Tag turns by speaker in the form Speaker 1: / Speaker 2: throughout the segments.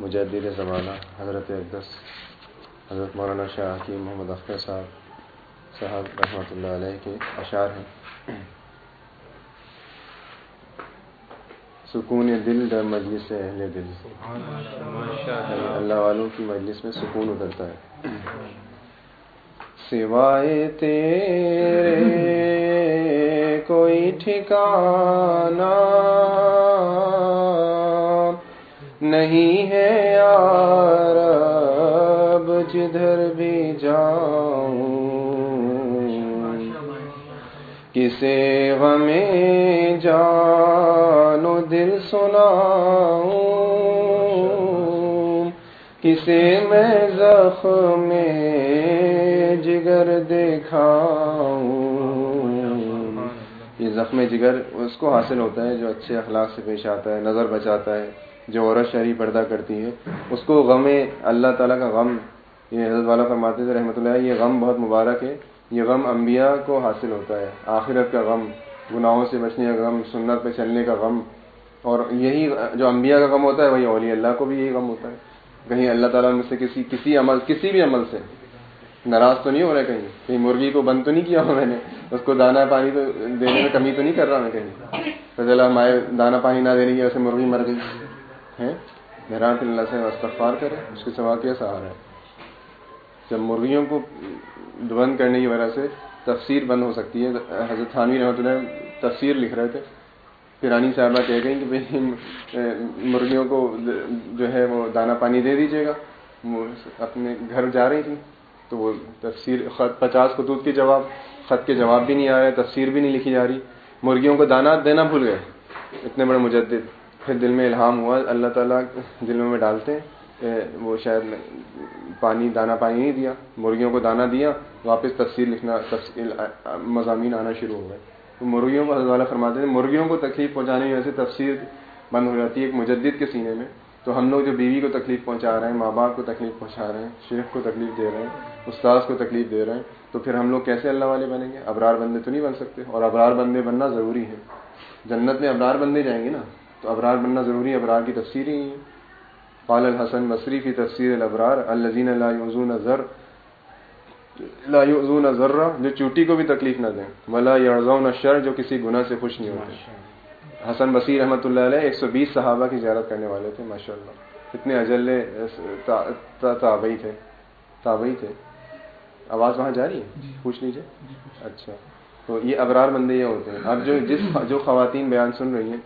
Speaker 1: مجدد زمانہ، حضرت اقدس، حضرت مولانا شاہ حکیم محمد اختر صاحب صاحب رحمۃ اللہ علیہ کے اشعار ہیں۔ سکون دل در مجلس اہل دل۔ اللہ والوں کی مجلس میں سکون اترتا ہے۔ سوائے تیرے کوئی ٹھکانا نہیں ہے یار، اب جدھر بھی جاؤں، کسے غم جانو، دل سناؤں، کسے میں زخم جگر دکھاؤں۔ زخم جگر، اس کو حاصل ہوتا ہے جو اچھے اخلاق سے پیش آتا ہے، نظر بچاتا ہے، جو عورت شہری پردہ کرتی ہے۔ اس کو غم، اللہ تعالیٰ کا غم، یہ حضرت والا فرماتے تھے رحمۃ اللہ، یہ غم بہت مبارک ہے۔ یہ غم انبیاء کو حاصل ہوتا ہے، آخرت کا غم، گناہوں سے بچنے کا غم، سنت پہ چلنے کا غم۔ اور یہی جو انبیاء کا غم ہوتا ہے، وہی اولیاء اللہ کو بھی یہی غم ہوتا ہے۔ کہیں اللہ تعالیٰ میں سے کسی کسی عمل، کسی بھی عمل سے ناراض تو نہیں ہو رہا کہیں؟ کہیں مرغی کو بند تو نہیں کیا ہو میں نے؟ اس کو دانا پانی تو دینے میں کمی تو نہیں کر رہا میں کہیں؟ تو چلا ہمارے دانا پانی نہ دینے کی وجہ سے مرغی مر گئی۔ ہے مہران اللہ سے استغفار کرے اس کے سوا کیا سہارا ہے؟ جب مرغیوں کو بند کرنے کی وجہ سے تفسیر بند ہو سکتی ہے، حضرت تھانوی رحمۃ اللہ تفسیر لکھ رہے تھے۔ پیرانی صاحبہ کہہ گئی کہ بھائی، مرغیوں کو جو ہے وہ دانا پانی دے دیجیے گا۔ اپنے گھر جا رہی تھی تو وہ تفسیر، خط پچاس خطوط کے جواب، خط کے جواب بھی نہیں آ رہے، تفسیر بھی نہیں لکھی جا رہی۔ مرغیوں کو دانا دینا بھول گئے۔ اتنے بڑے مجدد۔ پھر دل میں الہام ہوا، اللہ تعالیٰ دلوں میں ڈالتے ہیں وہ شاید پانی، دانا پانی نہیں دیا، مرغیوں کو دانا دیا، واپس تفصیل لکھنا، تفصیل مضامین آنا شروع ہو گئے۔ تو مرغیوں کو حضرت والا فرماتے ہیں، مرغیوں کو تکلیف پہنچانے کی وجہ سے تفسیر بند ہو جاتی ہے ایک مجدد کے سینے میں۔ تو ہم لوگ جو بیوی کو تکلیف پہنچا رہے ہیں، ماں باپ کو تکلیف پہنچا رہے ہیں، شیخ کو تکلیف دے رہے ہیں، استاذ کو تکلیف دے رہے ہیں، تو پھر ہم لوگ کیسے اللہ والے بنیں گے؟ ابرار بندے تو نہیں بن سکتے، اور ابرار بندے بننا ضروری ہے۔ جنت میں ابرار بندے جائیں گے نا، تو ابرار بننا ضروری ہے، ابرار کی تفسیر ہی ہے قال الحسن مصری کی تفسیر الابرار الزین لا یعزون ذر لا یعزون ذرہ جو چوٹی کو بھی تکلیف نہ دیں۔ ولا یعزون الشر، جو کسی گناہ سے خوش نہیں ہوتے۔ حسن بصیر رحمۃ اللہ علیہ ایک سو بیس صحابہ کی زیارت کرنے والے تھے ماشاء اللہ اتنے اجل تابعی تھے۔ تابعی تھے۔ آواز وہاں جا رہی ہے؟ پوچھ لیجیے اچھا۔ تو یہ ابرار بندے یہ ہوتے ہیں۔ اب جو جس جو خواتین بیان سن رہی ہیں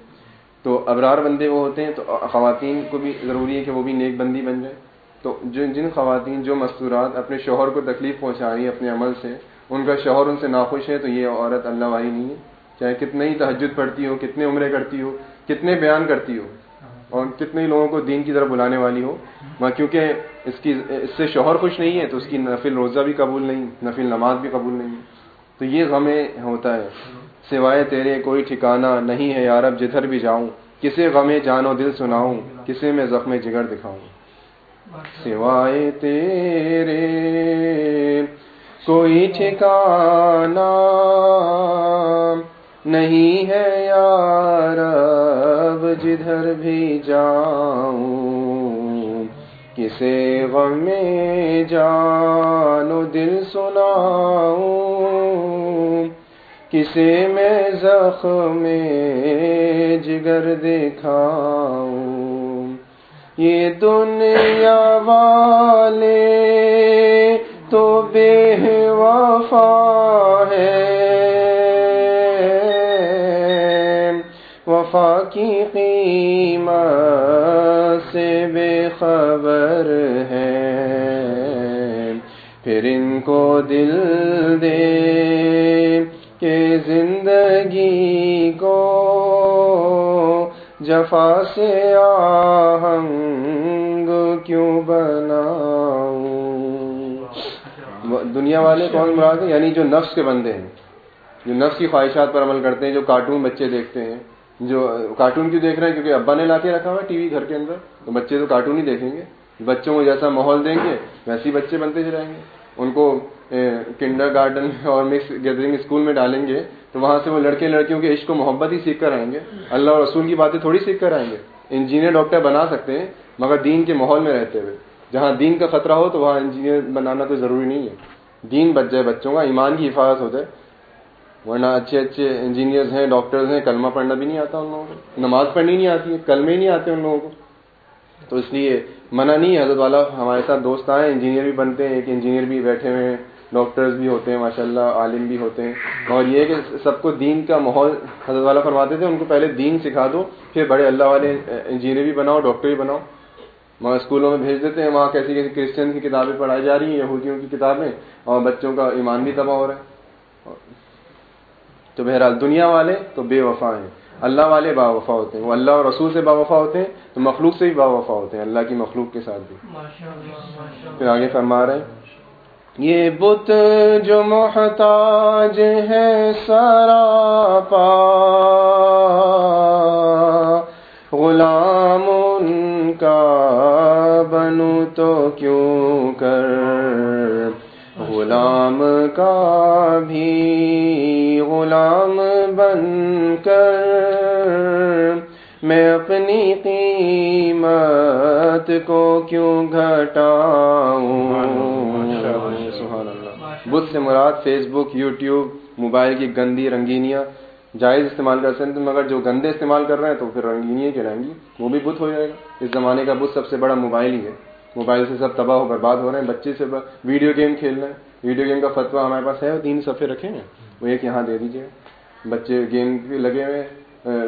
Speaker 1: تو ابرار بندے وہ ہوتے ہیں تو خواتین کو بھی ضروری ہے کہ وہ بھی نیک بندی بن جائے۔ تو جو جن خواتین جو مستورات اپنے شوہر کو تکلیف پہنچا رہی ہیں اپنے عمل سے ان کا شوہر ان سے ناخوش ہے تو یہ عورت اللہ والی نہیں ہے۔ چاہے کتنے ہی تہجد پڑھتی ہو کتنے عمرے کرتی ہو کتنے بیان کرتی ہو اور کتنے لوگوں کو دین کی طرف بلانے والی ہو۔ وہاں کیونکہ اس کی اس سے شوہر خوش نہیں ہے تو اس کی نفل روزہ بھی قبول نہیں نفل نماز بھی قبول نہیں۔ تو یہ غمیں ہوتا ہے۔ سوائے تیرے کوئی ٹھکانہ نہیں ہے یارب جدھر بھی جاؤں کسے غم جانو دل سناؤں کسے میں زخم جگر دکھاؤں۔ سوائے تیرے کوئی ٹھکانہ نہیں ہے یارب جدھر بھی جاؤں، کسے غم جانو، دل سناؤں۔ کسے میں زخم جگر دکھاؤں۔ یہ دنیا والے تو بے وفا ہے۔ وفا کی قیمت سے بے خبر ہے۔ پھر ان کو دل دے کہ زندگی کو جفا سے آہنگ کیوں بناؤں؟ دنیا والے کون مراد ہیں؟ یعنی جو نفس کے بندے ہیں، جو نفس کی خواہشات پر عمل کرتے ہیں، جو کارٹون بچے دیکھتے ہیں۔ جو کارٹون کیوں دیکھ رہے ہیں؟ کیونکہ ابا نے لا کے رکھا ہوا ٹی وی گھر کے اندر۔ تو بچے تو کارٹون ہی دیکھیں گے۔ بچوں کو جیسا ماحول دیں گے، ویسے ہی بچے بنتے جائیں گے۔ ان کو کنڈر گارڈن اور مکس گیدرنگ اسکول میں ڈالیں گے۔ تو وہاں سے وہ لڑکے لڑکیوں کے عشق و محبت ہی سیکھ کر آئیں گے۔ اللہ اور رسول کی باتیں تھوڑی سیکھ کر آئیں گے۔ انجینئر، ڈاکٹر بنا سکتے ہیں، مگر دین کے ماحول میں رہتے ہوئے۔ جہاں دین کا خطرہ ہو تو وہاں انجینئر بنانا تو ضروری نہیں ہے۔ دین بچ جائے، بچوں کا ایمان کی حفاظت ہو جائے۔ ورنہ اچھے اچھے انجینئرز ہیں ڈاکٹرز ہیں، کلمہ پڑھنا بھی نہیں آتا ان لوگوں کو۔ نماز پڑھنی نہیں آتی ہے کلمے نہیں آتے ان لوگوں کو۔ تو اس لیے منع نہیں ہے، حضرت والا ہمارے ساتھ دوست آئے انجینئر بھی بنتے ہیں، ایک انجینئر بھی بیٹھے ہوئے ہیں ڈاکٹرز بھی ہوتے ہیں ماشاء اللہ عالم بھی ہوتے ہیں۔ اور یہ کہ سب کو دین کا ماحول حضرت والا فرماتے تھے، ان کو پہلے دین سکھا دو، پھر بڑے اللہ والے انجینئر بھی بناؤ ڈاکٹر بھی بناؤ۔ وہاں اسکولوں میں بھیج دیتے ہیں، وہاں کیسی کیسی کرسچن کی کتابیں پڑھائی جا رہی ہیں، یہودیوں کی کتابیں، اور بچوں کا ایمان بھی تباہ ہو رہا ہے۔ تو بہرحال دنیا والے تو بے وفا ہیں۔ اللہ والے با وفا ہوتے ہیں۔ وہ اللہ اور رسول سے با وفا ہوتے ہیں تو مخلوق سے بھی با وفا ہوتے ہیں۔ اللہ کی مخلوق کے ساتھ بھی۔ پھر آگے فرما رہے ہیں۔ یہ بت جو محتاج ہے سرا پا غلام ان کا بنو تو کیوں کر؟ غلام کا بھی غلام بن کر میں اپنی قیمت کو کیوں گھٹاؤں؟ بدھ سے مراد فیس بک یوٹیوب موبائل کی گندی رنگینیاں جائز استعمال کر سکتے مگر جو گندے استعمال کر رہے ہیں تو پھر رنگینی کہلائیں گی، وہ بھی بت ہو جائے گا۔ اس زمانے کا بت سب سے بڑا موبائل ہی ہے۔ موبائل سے سب تباہ ہو برباد ہو رہے ہیں، بچے سے ویڈیو گیم کھیل رہے ہیں ویڈیو گیم کا فتوا ہمارے پاس ہے تین صفحے رکھے ہیں۔ وہ ایک یہاں دے دیجیے بچے گیم لگے ہوئے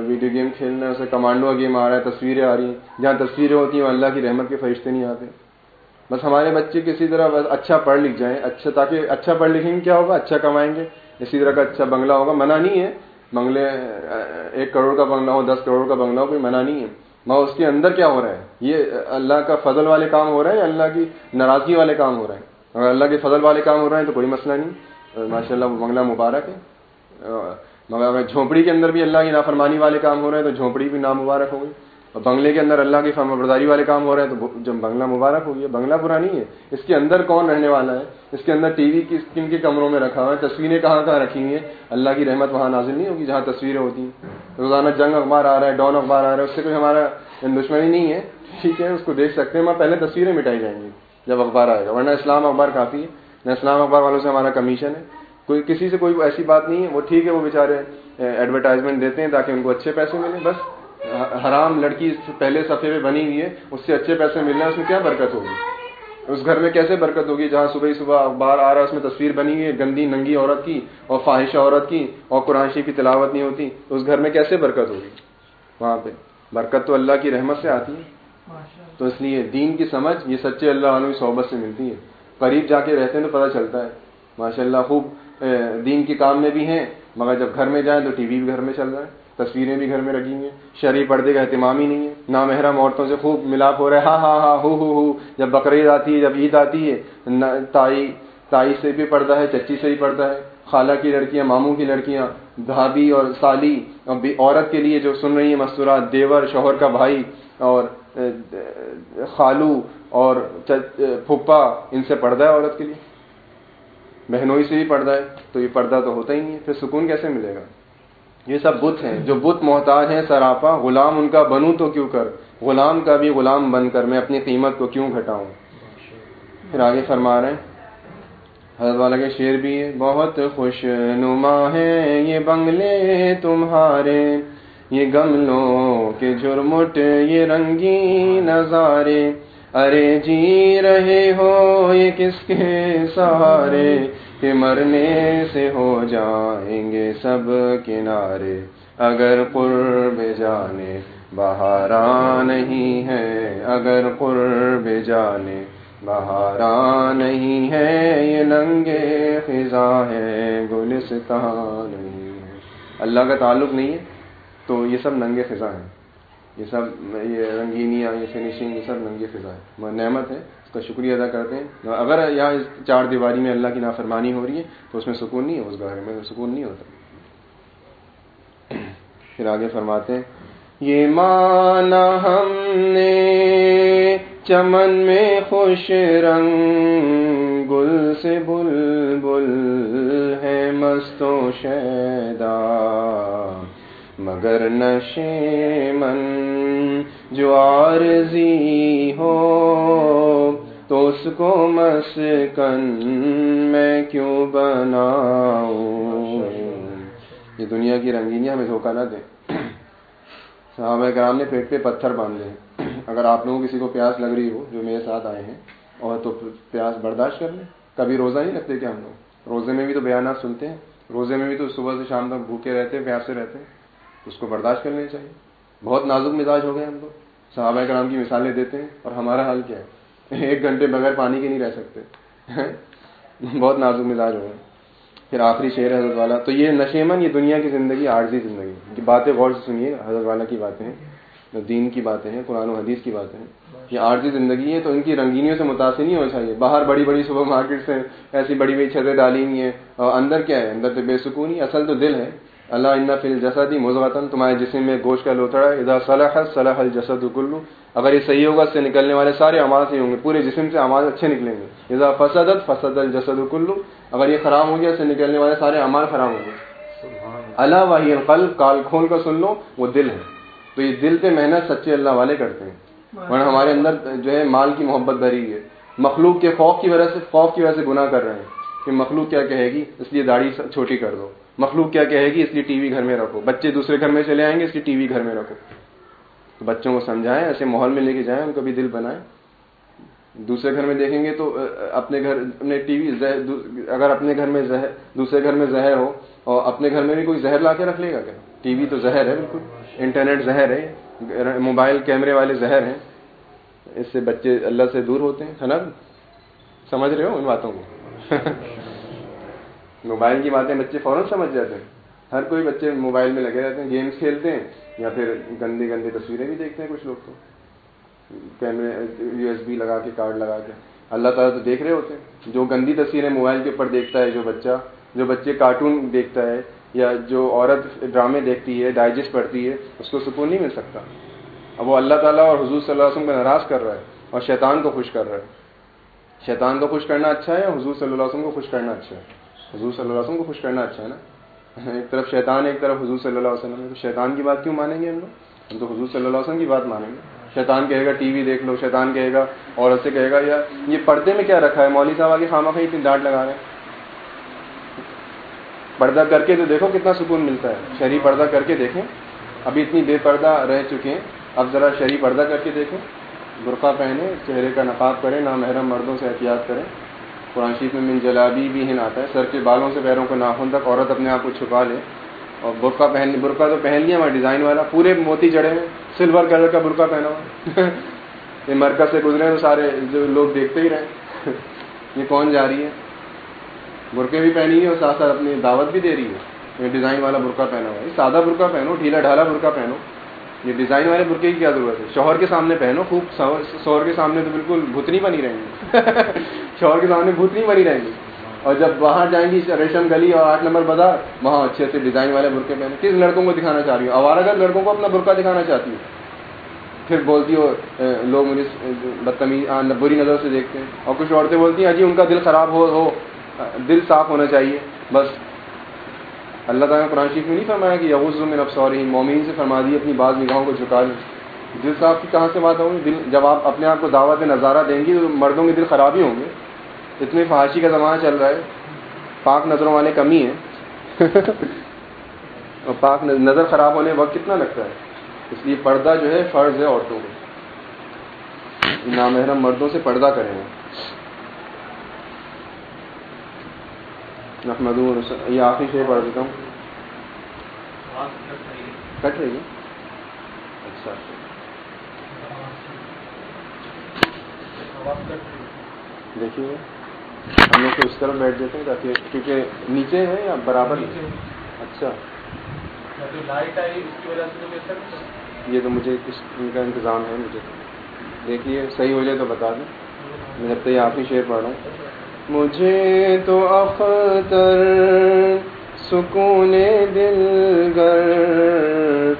Speaker 1: ویڈیو گیم کھیل رہے ہیں اسے کمانڈو گیم آ رہا ہے، تصویریں آ رہی ہیں۔ جہاں تصویریں ہوتی ہیں اللہ کی رحمت کے فرشتے نہیں آتے۔ بس ہمارے بچے کسی طرح بس اچھا پڑھ لکھ جائیں اچھا تاکہ اچھا پڑھ لکھیں گے کیا ہوگا؟ اچھا کمائیں گے۔ اسی طرح کا اچھا بنگلہ ہوگا، منع نہیں ہے۔ بنگلے ایک کروڑ کا بنگلہ ہو، دس کروڑ کا بنگلہ ہو، کوئی منع نہیں ہے۔ مگر اس کے اندر کیا ہو رہا ہے؟ یہ اللہ کا فضل والے کام ہو رہے ہیں یا اللہ کی ناراضگی والے کام ہو رہے ہیں اگر اللہ کے فضل والے کام ہو رہے ہیں تو کوئی مسئلہ نہیں۔ ماشاء اللہ بنگلہ مبارک ہے۔ مگر اگر جھونپڑی کے اندر بھی اللہ کی نافرمانی والے کام ہو رہے ہیں تو جھونپڑی بھی نامبارک ہوگی اور بنگلے کے اندر اللہ کی فرما برداری والے کام ہو رہے ہیں، تو جب بنگلہ مبارک ہو گیا بنگلہ برا نہیں ہے، اس کے اندر کون رہنے والا ہے؟ اس کے اندر ٹی وی کس کن کے کمروں میں رکھا ہوا ہے؟ تصویریں کہاں کہاں رکھی ہوئی ہیں؟ اللہ کی رحمت وہاں نازل نہیں ہوگی، جہاں تصویریں ہوتی ہیں۔ روزانہ جنگ اخبار آ رہا ہے، ڈون اخبار آ رہا ہے، اس سے کوئی ہمارا دشمنی نہیں ہے۔ ٹھیک ہے، اس کو دیکھ سکتے ہیں پہلے تصویریں مٹائی جائیں گی جب اخبار آئے گا، ورنہ اسلام اخبار کافی ہے۔ نہ اسلام اخبار والوں سے ہمارا کمیشن ہے۔ کوئی کسی سے کوئی ایسی بات نہیں ہے، وہ ٹھیک ہے، وہ بیچارے ایڈورٹائزمنٹ دیتے ہیں تاکہ ان کو اچھے پیسے ملیں، بس۔ حرام لڑکی پہلے صفحے میں بنی ہوئی ہے اس سے اچھے پیسے مل رہے ہیں اس میں کیا برکت ہوگی؟ اس گھر میں کیسے برکت ہوگی؟ جہاں صبح ہی صبح اخبار آ رہا ہے اس میں تصویر بنی ہوئی ہے گندی ننگی عورت کی اور فاحشہ عورت کی اور قرآن شریف کی تلاوت نہیں ہوتی اس گھر میں کیسے برکت ہوگی؟ وہاں پہ۔ برکت تو اللہ کی رحمت سے آتی ہے۔ تو اس لیے دین کی سمجھ یہ سچے اللہ عنہ صحبت سے ملتی ہے۔ قریب جا کے رہتے ہیں تو پتہ چلتا ہے۔ ماشاء اللہ خوب دین کے کام میں بھی ہیں مگر جب گھر میں جائیں تو ٹی وی بھی گھر میں چل رہا ہے۔ تصویریں بھی گھر میں رکھی ہیں۔ شرح پردے کا اہتمام ہی نہیں ہے۔ نہ محرم عورتوں سے خوب ملاپ ہو رہا ہے۔ ہاں ہاں ہاں ہو ہو ہو۔ جب بقرعید آتی ہے، جب عید آتی ہے تائی تائی سے بھی پڑتا ہے، چچی سے بھی پڑتا ہے۔ خالہ کی لڑکیاں، ماموں کی لڑکیاں، بھابھی اور سالی عورت کے لیے جو سن رہی ہیں، مستورات، دیور، شوہر کا بھائی اور خالو اور پھپھا، ان سے پردہ ہے عورت کے لیے۔ بہنوئی سے بھی پردہ ہے، تو یہ پردہ تو ہوتا ہی نہیں ہے۔ پھر سکون کیسے ملے گا؟ یہ سب بت ہیں۔ جو بت محتاج ہیں، سراپا، غلام ان کا بنوں تو کیوں کر؟ غلام کا بھی غلام بن کر میں اپنی قیمت کو کیوں گھٹاؤں؟ پھر آگے فرما رہے ہیں۔ حضرت والا کے شعر بھی ہے۔ بہت خوش نما ہے یہ بنگلے تمہارے۔ یہ گملوں کے جرمٹ یہ رنگی نظارے۔ ارے جی رہے ہو یہ کس کے سہارے؟ کہ مرنے سے ہو جائیں گے سب کنارے۔ اگر قرب جانے، بہارا نہیں ہے۔ اگر قرب جانے، بہارا نہیں ہے۔ یہ ننگے خزاں ہے، گلستان نہیں ہے۔ اللہ کا تعلق نہیں ہے؟ تو یہ سب ننگے خزاں ہیں۔ یہ سب یہ رنگینیاں، یہ فنیشنگ، یہ سب ننگے خزاں ہے نعمت ہے۔ کا شکریہ ادا کرتے ہیں۔ اگر یہاں چار دیواری میں اللہ کی نافرمانی ہو رہی ہے، تو اس میں سکون نہیں ہے، اس گھر میں سکون نہیں ہوتا۔ پھر آگے فرماتے ہیں، یہ مانا ہم نے چمن میں خوش رنگ، گل سے بل بل ہے مست و شیدا۔ مگر نشے من جو عارضی ہو تو اس کو مسکن میں کیوں بناؤں؟ یہ دنیا کی رنگینی ہمیں دھوکہ نہ دے صحابہ کرام نے پیٹ پہ پتھر باندھے اگر آپ لوگوں کسی کو پیاس لگ رہی ہو جو میرے ساتھ آئے ہیں، اور تو پیاس برداشت کر لیں۔ کبھی روزہ نہیں رکھتے کیا ہم لوگ؟ روزے میں بھی تو بیانات سنتے ہیں۔ روزے میں بھی تو صبح سے شام تک بھوکے رہتے ہیں، پیاسے رہتے ہیں۔ اس کو برداشت کر لینی چاہیے۔ بہت نازک مزاج ہو گئے ہم لوگ۔ صحابہ کرام کی مثالیں دیتے ہیں، اور ہمارا حل کیا ہے؟ ایک گھنٹے بغیر پانی کے نہیں رہ سکتے۔ بہت نازک مزاج ہو گئے پھر آخری شعر حضرت والا۔ تو یہ نشیمن یہ دنیا کی زندگی، عارضی زندگی۔ کی باتیں غور سے سنیے۔ حضرت والا کی باتیں ہیں دین کی باتیں ہیں، قرآن و حدیث کی باتیں ہیں۔ یہ عارضی زندگی ہے تو ان کی رنگینیوں سے متاثر نہیں ہونا چاہیے۔ باہر بڑی بڑی سپر مارکیٹ سے ایسی بڑی بڑی چھتیں ڈالی ہوئی ہیں۔ اور اندر کیا ہے؟ اندر تو بے سکونی اصل تو دل ہے۔ اللہ ان فل جسدی مضوطن تمہارے جسم میں گوشت کا لوتڑا ادا صلاح صلاح الجسد کلو اگر یہ صحیح ہوگا اس سے نکلنے والے سارے آماز ہی ہوں گے پورے جسم سے آماز اچھے نکلیں گے۔ ادا فسد فسد الجسد کلو۔ اگر یہ خراب ہو گیا اس سے نکلنے والے سارے امال خراب ہوں گے۔ اللہ۔ واہی القلب کال کھول کر سن لو وہ دل ہے۔ تو یہ دل پہ محنت سچے اللہ والے کرتے ہیں۔ ورنہ ہمارے اندر جو ہے مال کی محبت بھری ہے۔ مخلوق کے خوف کی وجہ سے خوف کی وجہ سے گناہ کر رہے ہیں۔ کہ مخلوق کیا کہے گی؟ اس لیے داڑھی چھوٹی کر دو۔ مخلوق کیا کہے گی؟ اس لیے ٹی وی گھر میں رکھو۔ بچے دوسرے گھر میں چلے آئیں گے اس لیے ٹی وی گھر میں رکھو۔ بچوں کو سمجھائیں، ایسے ماحول میں لے کے جائیں، ان کا بھی دل بنائیں۔ دوسرے گھر میں دیکھیں گے تو اپنے گھر، اپنے ٹی وی اگر اپنے گھر میں زہر، دوسرے گھر میں زہر ہو، اور اپنے گھر میں بھی کوئی زہر لا کے رکھ لے گا کیا؟ ٹی وی تو زہر ہے، بالکل۔ انٹرنیٹ زہر ہے موبائل کیمرے والے زہر ہیں۔ اس سے بچے اللہ سے دور ہوتے ہیں، ہے نا؟ سمجھ رہے ہو ان باتوں کو؟ موبائل کی باتیں بچے فوراً سمجھ جاتے ہیں۔ ہر کوئی بچے موبائل میں لگے رہتے ہیں گیمز کھیلتے ہیں، یا پھر گندی گندی تصویریں بھی دیکھتے ہیں کچھ لوگ تو۔ کیمرے یو ایس بی لگا کے، کارڈ لگا کے۔ اللہ تعالیٰ تو دیکھ رہے ہوتے ہیں۔ جو گندی تصویریں موبائل کے اوپر دیکھتا ہے، جو بچہ، جو بچے کارٹون دیکھتا ہے، یا جو عورت ڈرامے دیکھتی ہے، ڈائجسٹ پڑھتی ہے، اس کو سکون نہیں مل سکتا۔ اب وہ اللہ تعالیٰ اور حضور صلی اللہ علیہ وسلم کو ناراض کر رہا ہے اور شیطان کو خوش کر رہا ہے۔ شیطان کو خوش کرنا اچھا ہے یا حضور صلی اللہ علیہ وسلم کو خوش کرنا اچھا ہے؟ حضور صلی اللہ علیہ وسلم کو خوش کرنا اچھا ہے نا؟ ایک طرف شیطان، ایک طرف حضور صلی اللہ علیہ وسلم۔ تو شیطان کی بات کیوں مانیں گے ہم لوگ؟ ہم تو حضور صلی اللہ علیہ وسلم کی بات مانیں گے۔ شیطان کہے گا، ٹی وی دیکھ لو، شیطان کہے گا، عورت سے کہے گا، یا یہ پردے میں کیا رکھا ہے؟ مولوی صاحب آگے خامہ خاں اتنی ڈانٹ لگا رہے ہیں۔ پردہ کر کے تو دیکھو کتنا سکون ملتا ہے۔ شہری پردہ کر کے دیکھیں۔ ابھی اتنی بے پردہ رہ چکے ہیں۔ اب ذرا شہری پردہ کر کے دیکھیں۔ برقع پہنے، چہرے کا نقاب کریں، نامحرم مردوں سے احتیاط کریں۔ قرآن شریف میں من جلابی بھی ہن آتا ہے۔ سر کے بالوں سے پیروں کو ناخن تک عورت اپنے آپ کو چھپا لے۔ اور برقع پہن برقع تو پہن لیا ہمارا ڈیزائن والا۔ پورے موتی جڑے ہیں سلور کلر کا برقع پہنا ہوا۔ یہ مرکز سے گزرے تو سارے جو لوگ دیکھتے ہی رہے۔ یہ کون جا رہی ہے؟ برقعے بھی پہنی ہے اور ساتھ ساتھ اپنی دعوت بھی دے رہی ہے یہ ڈیزائن والا برقع پہنا ہوا۔ ہے سادہ برقع پہنو، ڈھیلا ڈھالا برقع پہنو۔ یہ ڈیزائن والے برقعے کی کیا ضرورت ہے؟ شوہر کے سامنے پہنو، خوب شوہر کے سامنے تو بالکل بھوتنی بنی رہیں گی۔ شوہر کے سامنے بھوتنی بنی رہیں گی۔ اور جب باہر جائیں گی ریشم گلی اور آٹھ نمبر بازار، وہاں اچھے سے ڈیزائن والے برقعے پہنے۔ کس لڑکوں کو دکھانا چاہ رہی ہوں آوارہ گھر لڑکوں کو اپنا برقع دکھانا چاہتی ہوں پھر بولتی ہو لوگ مجھے بدتمیز بری نظر سے دیکھتے ہیں۔ اور کچھ عورتیں بولتی ہیں جی ان کا دل خراب ہو ہو، دل صاف ہونا چاہیے۔ بس۔ اللہ تعالیٰ نے قرآن شریف میں نہیں فرمایا کہ یغز میں نفسوری مومین سے فرما دی، اپنی بعض نگاہوں کو جھکا لیں دل صاف کی کہاں سے بات ہوگی دل جب آپ اپنے آپ کو دعوت نظارہ دیں گی تو مردوں کے دل خراب ہی ہوں گے۔ اتنی فحاشی کا زمانہ چل رہا ہے۔ پاک نظروں والے کمی ہیں۔ اور پاک نظر خراب ہونے وقت کتنا لگتا ہے۔ اس لیے پردہ جو ہے فرض ہے عورتوں کو نامحرم مردوں سے پردہ کریں۔ یہ آخری شے پڑھ دیتا ہوں۔ کٹ رہی ہے اچھا دیکھیے۔ ہم لوگ تو اس طرح بیٹھ جاتے ہیں تاکہ کیونکہ نیچے ہے یا برابر اچھا۔ یہ تو مجھے کس کا انتظام ہے مجھے۔ دیکھیے صحیح ہو جائے تو بتا دیں۔ میں جب تک آپ ہی شعر پڑھ رہا ہوں۔ مجھے تو اختر سکون دل گر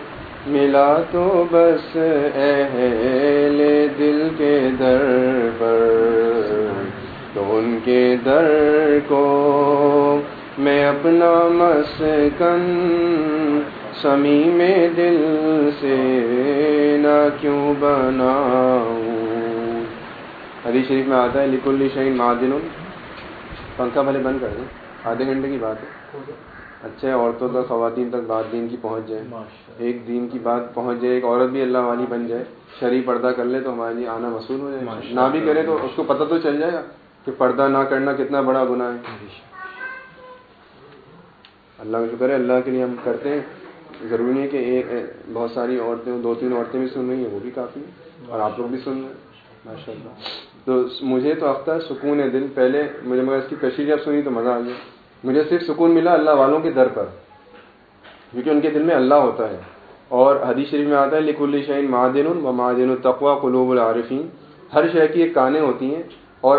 Speaker 1: ملا تو بس اہل دل کے در پر تو ان کے در کو میں اپنا مسکن سمی میں دل سے نہ کیوں بناؤں۔ حدیث شریف میں آتا ہے لکل شہین معدن۔ پنکھا بھلے بند کر دیں۔ آدھے گھنٹے کی بات ہے۔ اچھا ہے عورتوں تک خواتین تک بات دین کی پہنچ جائے۔ ایک دین کی بات پہنچ جائے ایک عورت بھی اللہ والی بن جائے شرع پردہ کر لے تو ہمارے لیے آنا مصول ہو جائے۔ نہ بھی کرے تو اس کو پتہ تو چل جائے گا کہ پردہ نہ کرنا کتنا بڑا گناہ ہے۔ اللہ کا شکر ہے اللہ کے لیے ہم کرتے ہیں۔ ضروری نہیں ہے کہ ایک بہت ساری عورتیں دو تین عورتیں بھی سن رہی ہیں وہ بھی کافی ہیں اور آپ لوگ بھی سن رہے ہیں۔ ماشاء اللہ تو مجھے تو اختر سکون ہے دل پہلے مجھے مگر اس کی کشی جب سنی تو مزہ آ گیا۔ مجھے صرف سکون ملا اللہ والوں کے در پر، کیونکہ ان کے دل میں اللہ ہوتا ہے۔ اور حدیث شریف میں آتا ہے لکھ الشعین معدن و معدن التقوا قلوب العارفین ہر شے کی ایک کانیں ہوتی ہیں اور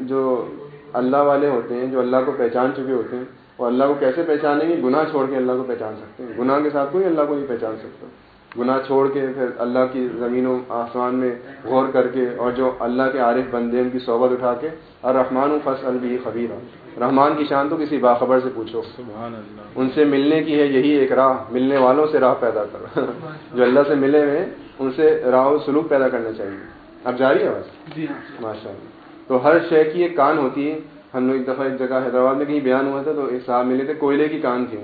Speaker 1: جو اللہ والے ہوتے ہیں، جو اللہ کو پہچان چکے ہوتے ہیں وہ اللہ کو کیسے پہچانیں گے؟ گناہ چھوڑ کے اللہ کو پہچان سکتے ہیں۔ گناہ کے ساتھ کوئی اللہ کو نہیں پہچان سکتا۔ گناہ چھوڑ کے پھر اللہ کی زمین و آسمان میں غور کر کے اور جو اللہ کے عارف بندے ان کی صحبت اٹھا کے اور رحمان فص البی خبیر رحمان کی شان تو کسی باخبر سے پوچھو۔ سبحان اللہ ان سے ملنے کی ہے یہی ایک راہ ملنے والوں سے راہ پیدا کر۔ جو اللہ سے ملے ہوئے ان سے راہ و سلوک پیدا کرنا چاہیے۔ اب جاری ہے بس جی ہاں۔ ماشاء اللہ تو ہر شے کی ایک کان ہوتی ہے۔ ہم لوگ ایک دفعہ ایک جگہ حیدرآباد میں کہیں بیان ہوا تھا تو ایک صاحب ملے تھے کوئلے کی کان تھی۔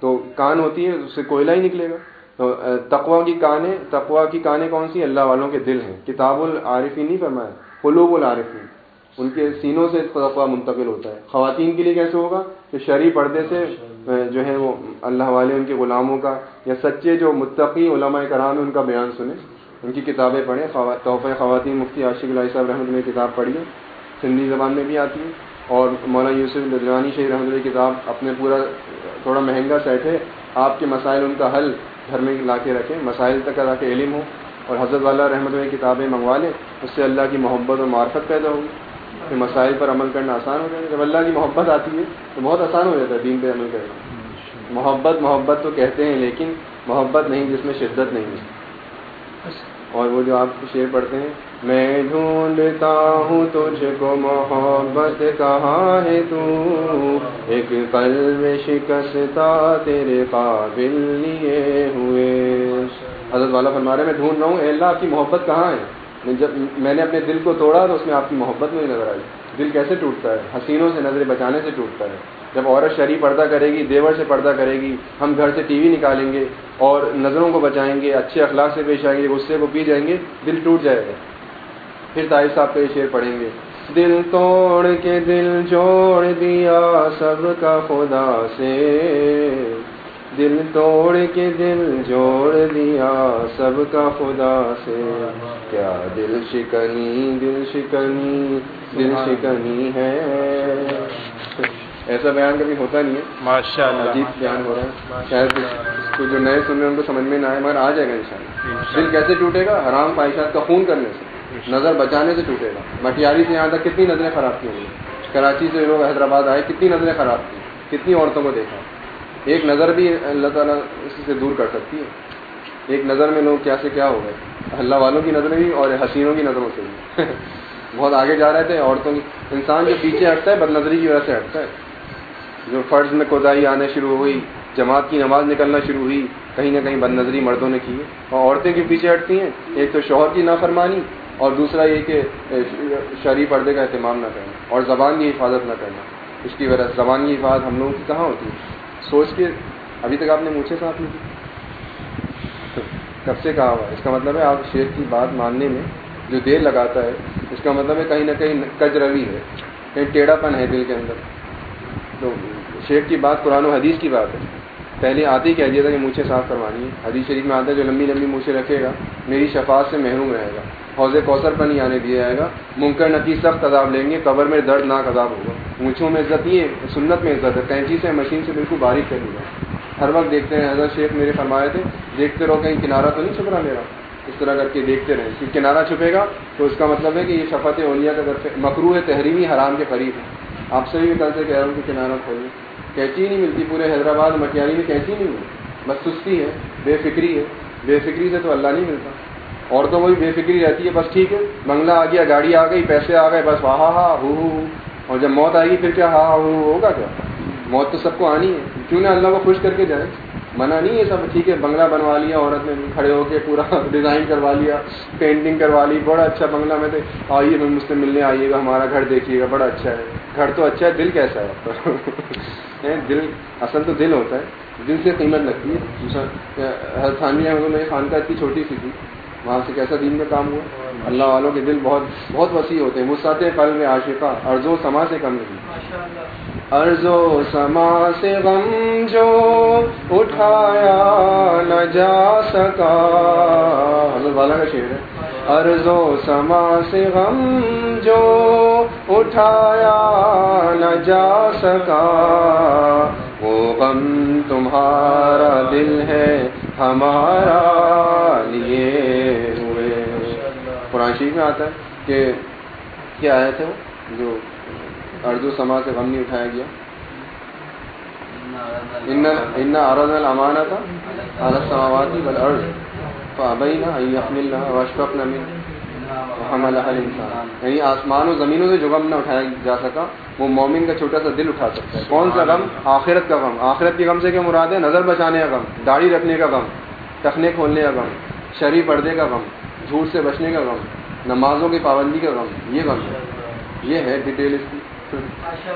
Speaker 1: تو کان ہوتی ہے اس سے کوئلہ ہی نکلے گا۔ تو تقوا کی کانیں تقوا کی کانیں کون سی؟ اللہ والوں کے دل ہیں۔ کتاب العارفی نہیں فرمایا، قلوب العارفین۔ ان کے سینوں سے تقوا منتقل ہوتا ہے۔ خواتین کے لیے کیسے ہوگا؟ کہ شرع پردے سے جو ہے وہ اللہ والے ان کے غلاموں کا، یا سچے جو متقی علماء کرام ہیں، ان کا بیان سنیں۔ ان کی کتابیں پڑھیں۔ تحفہ خواتین مفتی عاشق علیہ صاحب رحمۃ اللہ کتاب پڑھیے سندھی زبان میں بھی آتی ہے۔ اور مولانا یوسف لدوانی شہید رحمۃ اللہ کتاب اپنے پورا، تھوڑا مہنگا سیٹ ہے۔ آپ کے مسائل ان کا حل گھر میں لا کے رکھیں، مسائل تک ادا کے علم ہو اور حضرت والا رحمت میں کتابیں منگوا لیں، اس سے اللہ کی محبت اور معرفت پیدا ہوگی۔ پھر مسائل پر عمل کرنا آسان ہو جائے گا۔ جب اللہ کی محبت آتی ہے تو بہت آسان ہو جاتا ہے دین پہ عمل کرنا۔ محبت محبت تو کہتے ہیں، لیکن محبت نہیں جس میں شدت نہیں ہے۔ اور وہ جو آپ شعر پڑھتے ہیں، میں ڈھونڈتا ہوں تجھ کو محبت کہاں ہے تو؟ ایک قلب شکستا تیرے قابل لیے ہوئے۔ حضرت والا فرما رہے میں ڈھونڈ رہا ہوں، اے اللہ آپ کی محبت کہاں ہے؟ جب میں نے اپنے دل کو توڑا تو اس میں آپ کی محبت نہیں نظر آئی۔ دل کیسے ٹوٹتا ہے؟ حسینوں سے نظریں بچانے سے ٹوٹتا ہے۔ جب عورت شرح پردہ کرے گی دیور سے پردہ کرے گی ہم گھر سے ٹی وی نکالیں گے اور نظروں کو بچائیں گے اچھے اخلاق سے پیش آئیں گے غصے کو پی جائیں گے دل ٹوٹ جائے گا۔ پھر طاہر صاحب پہ شعر پڑھیں گے۔ دل توڑ کے دل جوڑ دیا سب کا خدا سے۔ دل توڑ کے دل جوڑ دیا سب کا خدا سے۔ کیا دل شکنی دل شکنی دل شکنی ہے۔ ایسا بیان کبھی ہوتا نہیں ہے۔ ماشاء اللہ عجیب بیان ہو رہا ہے۔ شاید اس کو جو نئے سن رہے ہیں ان کو سمجھ میں نہ آئے مگر آ جائے گا ان شاء اللہ دل کیسے ٹوٹے گا؟ حرام خواہشات کا خون کرنے سے۔ نظر بچانے سے ٹوٹے گا۔ مٹیاری سے یہاں تک کتنی نظریں خراب کی ہوں گی کراچی سے لوگ حیدرآباد آئے کتنی نظریں خراب کی۔ کتنی عورتوں کو دیکھا۔ ایک نظر بھی اللہ تعالیٰ اس سے دور کر سکتی ہے۔ ایک نظر میں لوگ کیا سے کیا ہو گئے۔ اللہ والوں کی نظریں بھی اور حسینوں کی نظروں سے بھی۔ بہت آگے جا رہے تھے عورتوں کی انسان جو پیچھے ہٹتا ہے بد نظری کی وجہ سے ہٹتا ہے۔ جو فرض میں کودائی آنے شروع ہوئی، جماعت کی نماز نکلنا شروع ہوئی، کہیں نہ کہیں بد نظری مردوں نے کی ہے۔ اور عورتیں کی پیچھے ہٹتی ہیں؟ ایک تو شوہر کی نافرمانی اور دوسرا یہ کہ شرعی پردے کا اہتمام نہ کرنا اور زبان کی حفاظت نہ کرنا۔ اس کی وجہ زبان کی حفاظت ہم لوگوں کی کہاں ہوتی ہے؟ سوچ کے ابھی تک آپ نے مجھے صاف نہیں کی کب سے کہا ہوا؟ اس کا مطلب ہے آپ شیخ کی بات ماننے میں جو دیر لگاتا ہے، اس کا مطلب ہے کہیں نہ کہیں کج روی ہے، کہیں ٹیڑھا پن ہے دل کے اندر۔ تو شیخ کی بات قرآن و حدیث کی بات ہے۔ پہلے آتے ہی کہہ دیا تھا کہ مجھے صاف کروانی ہے حدیث شریف میں آتا ہے جو لمبی لمبی مجھے رکھے گا، میری شفاعت سے محروم رہے گا۔ حوض کوثر پر نہیں آنے دیا جائے گا۔ ممکن نتی سخت عذاب لیں گے۔ قبر میں درد ناک عذاب ہوگا۔ اونچوں میں عزت نہیں ہے، سنت میں عزت ہے۔ کینچی سے، مشین سے بالکل باریک کر لوں گا ہر وقت دیکھتے ہیں، حضرت شیخ میرے فرمائے تھے، دیکھتے رہو کہیں کنارہ تو نہیں چھپ رہا میرا۔ اس طرح کر کے دیکھتے رہیں کہ کنارہ چھپے گا تو اس کا مطلب ہے کہ یہ شفت اولیا کا مکرو ہے تحریمی حرام کے قریب ہے۔ آپ سے بھی کل سے کہہ رہا ہوں کہ کنارہ کھولیں کینچی نہیں ملتی، پورے حیدرآباد، مٹیاری میں کینچی نہیں ملتی۔ بس سستی ہے، بے فکری ہے۔ بے فکری سے تو اللہ نہیں ملتا۔ عورتوں کو بھی بے فکری رہتی ہے، بس ٹھیک ہے۔ بنگلہ آ گیا، گاڑی آ گئی، پیسے آ گئے، بس ہاں ہاں ہو اور جب موت آئے گی، پھر کیا ہاں ہو ہوگا کیا؟ موت تو سب کو آنی ہے۔ کیوں نہ اللہ کو خوش کر کے جائیں منع نہیں ہے سب، ٹھیک ہے، بنگلہ بنوا لیا، عورت نے کھڑے ہو کے پورا ڈیزائن کروا لیا پینٹنگ کروا لی، بڑا اچھا بنگلہ میں تو آئیے میں مجھ سے ملنے آئیے گا، ہمارا گھر دیکھیے گا، بڑا اچھا ہے۔ گھر تو اچھا ہے، دل کیسا ہے آپ کا؟ دل، اصل تو دل ہوتا ہے۔ دل سے قیمت لگتی ہے۔ ہر تھانوی میں خانقاہ اتنی چھوٹی سی تھی، وہاں سے کیسا دین میں کام ہوا؟ اللہ والوں کے دل بہت بہت وسیع ہوتے ہیں۔ وسعت قلب میں عاشقہ ارض و سما سے کم نہیں۔ ارض و سما سے غم جو اٹھایا نہ جا سکا۔ حضرت والا کا شعر ہے۔ ارض و سما سے غم جو اٹھایا نہ جا سکا۔ وہ غم تمہارا دل ہے، ہمارا لیے ہوئے۔ قرآن شریف میں آتا ہے کہ کیا آیا تھا وہ؟ جو اردو سما سے غم نہیں اٹھایا گیا۔ ان الامانہ تھا اعلیٰ سماواتی بل حمل انسان یعنی آسمان و زمینوں سے جو غم نہ اٹھایا جا سکا وہ مومن کا چھوٹا سا دل اٹھا سکتا ہے۔ کون سا غم؟ آخرت کا غم۔ آخرت کے غم سے کیا مراد ہے؟ نظر بچانے کا غم داڑھی رکھنے کا غم ٹخنے کھولنے کا غم شریف پردے کا غم جھوٹ سے بچنے کا غم نمازوں کی پابندی کا غم یہ غم ہے۔ یہ ہے ڈیٹیل اس کی۔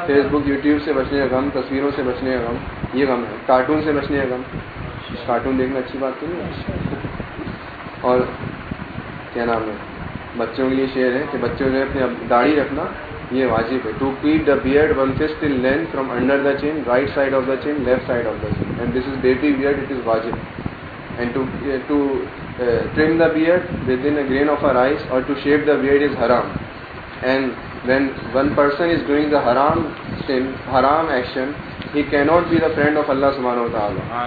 Speaker 1: فیس بک یوٹیوب سے بچنے کا غم تصویروں سے بچنے کا غم یہ غم ہے۔ کارٹون سے بچنے کا غم۔ کارٹون دیکھنا اچھی بات تو نہیں اور کیا نام ہے؟ بچوں کے لیے شعر ہے کہ بچوں نے اپنے داڑھی رکھنا یہ واجب ہے۔ To put the beard one fist in length from under the chin right side of the chin left side of the chin and this is baby beard it is wajib and to to trim the beard with in grain of or ice or to shape the beard is haram and when one person is doing the haram haram action he can not be the friend of Allah سبحانہ و تعالیٰ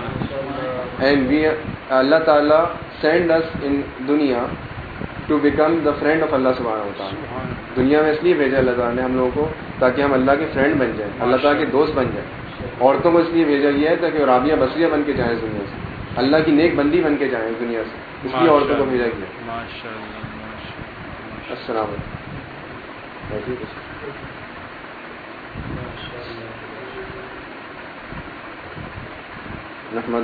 Speaker 1: and we Allah تعالیٰ send us in dunya to become the friend of Allah سبحانہ و تعالیٰ دنیا میں اس لیے بھیجا اللہ تعالیٰ نے ہم لوگوں کو تاکہ ہم اللہ کے فرینڈ بن جائیں اللہ تعالیٰ کے دوست بن جائیں۔ عورتوں کو اس لیے بھیجا گیا ہے تاکہ رابعہ بصریہ بن کے جائیں دنیا سے۔ اللہ کی نیک بندی بن کے جائیں دنیا سے۔ اس لیے عورتوں کو بھیجا گیا السلام علیکم۔ نحمد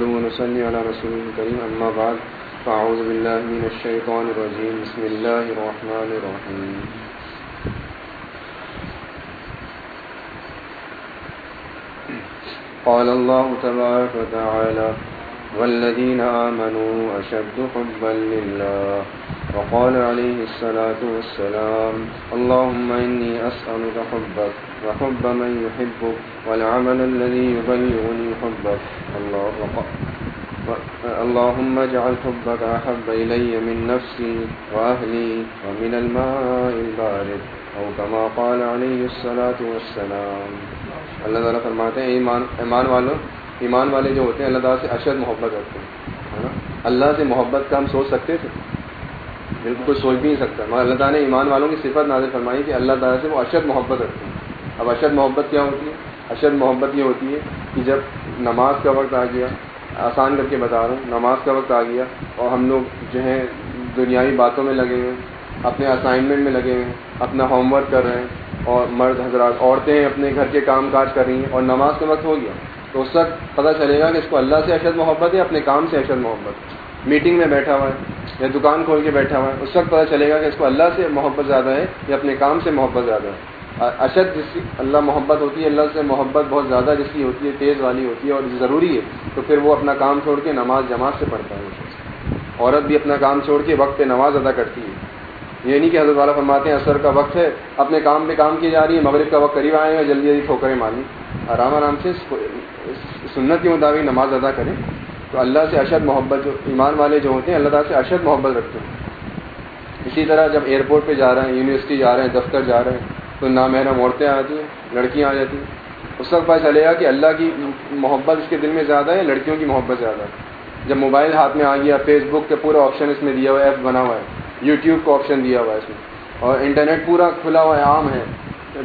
Speaker 1: ونصلي على رسول الكريم، أما بعد، فأعوذ بالله من الشيطان الرجيم. بسم الله الرحمن الرحيم. قال الله تبارك وتعالى والذين آمنوا أشد حبا لله وقال عليه الصلاة والسلام، اللهم إني أسألك حبك وحب من يحبك والعمل الذي يبلغني حبك. الله اللهم اجعل حبك أحب إلي من نفسي وأهلي ومن الماء البارد. أو كما قال عليه الصلاة والسلام. اللہ تعالیٰ فرماتے ہیں، ایمان ایمان والوں ایمان والے جو ہوتے ہیں، اللہ تعالیٰ سے اشد محبت رکھتے ہیں، ہے نا؟ اللہ سے محبت کا ہم سوچ سکتے تھے؟ بالکل کوئی سوچ بھی نہیں سکتا۔ مگر اللہ تعالیٰ نے ایمان والوں کی صفت نازل فرمائی کہ اللہ تعالیٰ سے وہ اشد محبت رکھتے ہیں۔ اب اشد محبت کیا ہوتی ہے؟ اشد محبت یہ ہوتی ہے کہ جب نماز کا وقت آ گیا، آسان کر کے بتا رہا ہوں، نماز کا وقت آ گیا اور ہم لوگ جو ہیں دنیاوی باتوں میں لگے ہوئے ہیں، اپنے اسائنمنٹ میں لگے ہوئے ہیں، اپنا ہوم ورک کر رہے ہیں اور مرد حضرات عورتیں اپنے گھر کے کام کاج کر رہی ہیں اور نماز کا وقت ہو گیا۔ تو اس وقت پتہ چلے گا کہ اس کو اللہ سے اشد محبت ہے اپنے کام سے اشد محبت میٹنگ میں بیٹھا ہوا ہے یا دکان کھول کے بیٹھا ہوا ہے، اس وقت پتہ چلے گا کہ اس کو اللہ سے محبت زیادہ ہے یا اپنے کام سے محبت زیادہ ہے۔ اشد جس کی اللہ محبت ہوتی ہے، اللہ سے محبت بہت زیادہ جس کی ہوتی ہے، تیز والی ہوتی ہے اور ضروری ہے، تو پھر وہ اپنا کام چھوڑ کے نماز جماعت سے پڑھتا ہے۔ عورت بھی اپنا کام چھوڑ کے وقت پہ نماز ادا کرتی ہے۔ یہ نہیں کہ حضرت والا فرماتے ہیں اثر کا وقت ہے، اپنے کام پہ کام کی جا رہی ہے، مغرب کا وقت قریب آئے گا جلدی جلدی ٹھوکریں مارنی۔ آرام آرام سے سنت کے مطابق نماز ادا کریں۔ تو اللہ سے اشد محبت جو ایمان والے جو ہوتے ہیں، اللہ تعالیٰ سے اشد محبت رکھتے ہیں۔ اسی طرح جب ایئرپورٹ پہ جا رہے ہیں یونیورسٹی جا رہے ہیں، دفتر جا رہے ہیں، تو نامحرم عورتیں آتی ہیں، لڑکیاں آ جاتی ہیں۔ اس وقت پتہ چلے گا کہ اللہ کی محبت اس کے دل میں زیادہ ہے لڑکیوں کی محبت زیادہ ہے۔ جب موبائل ہاتھ میں آ گیا فیس بک کا پورا آپشن اس میں دیا ہوا ہے ایپ بنا ہوا ہے۔ یوٹیوب کا آپشن دیا ہوا ہے اس میں۔ اور انٹرنیٹ پورا کھلا ہوا ہے، عام ہے۔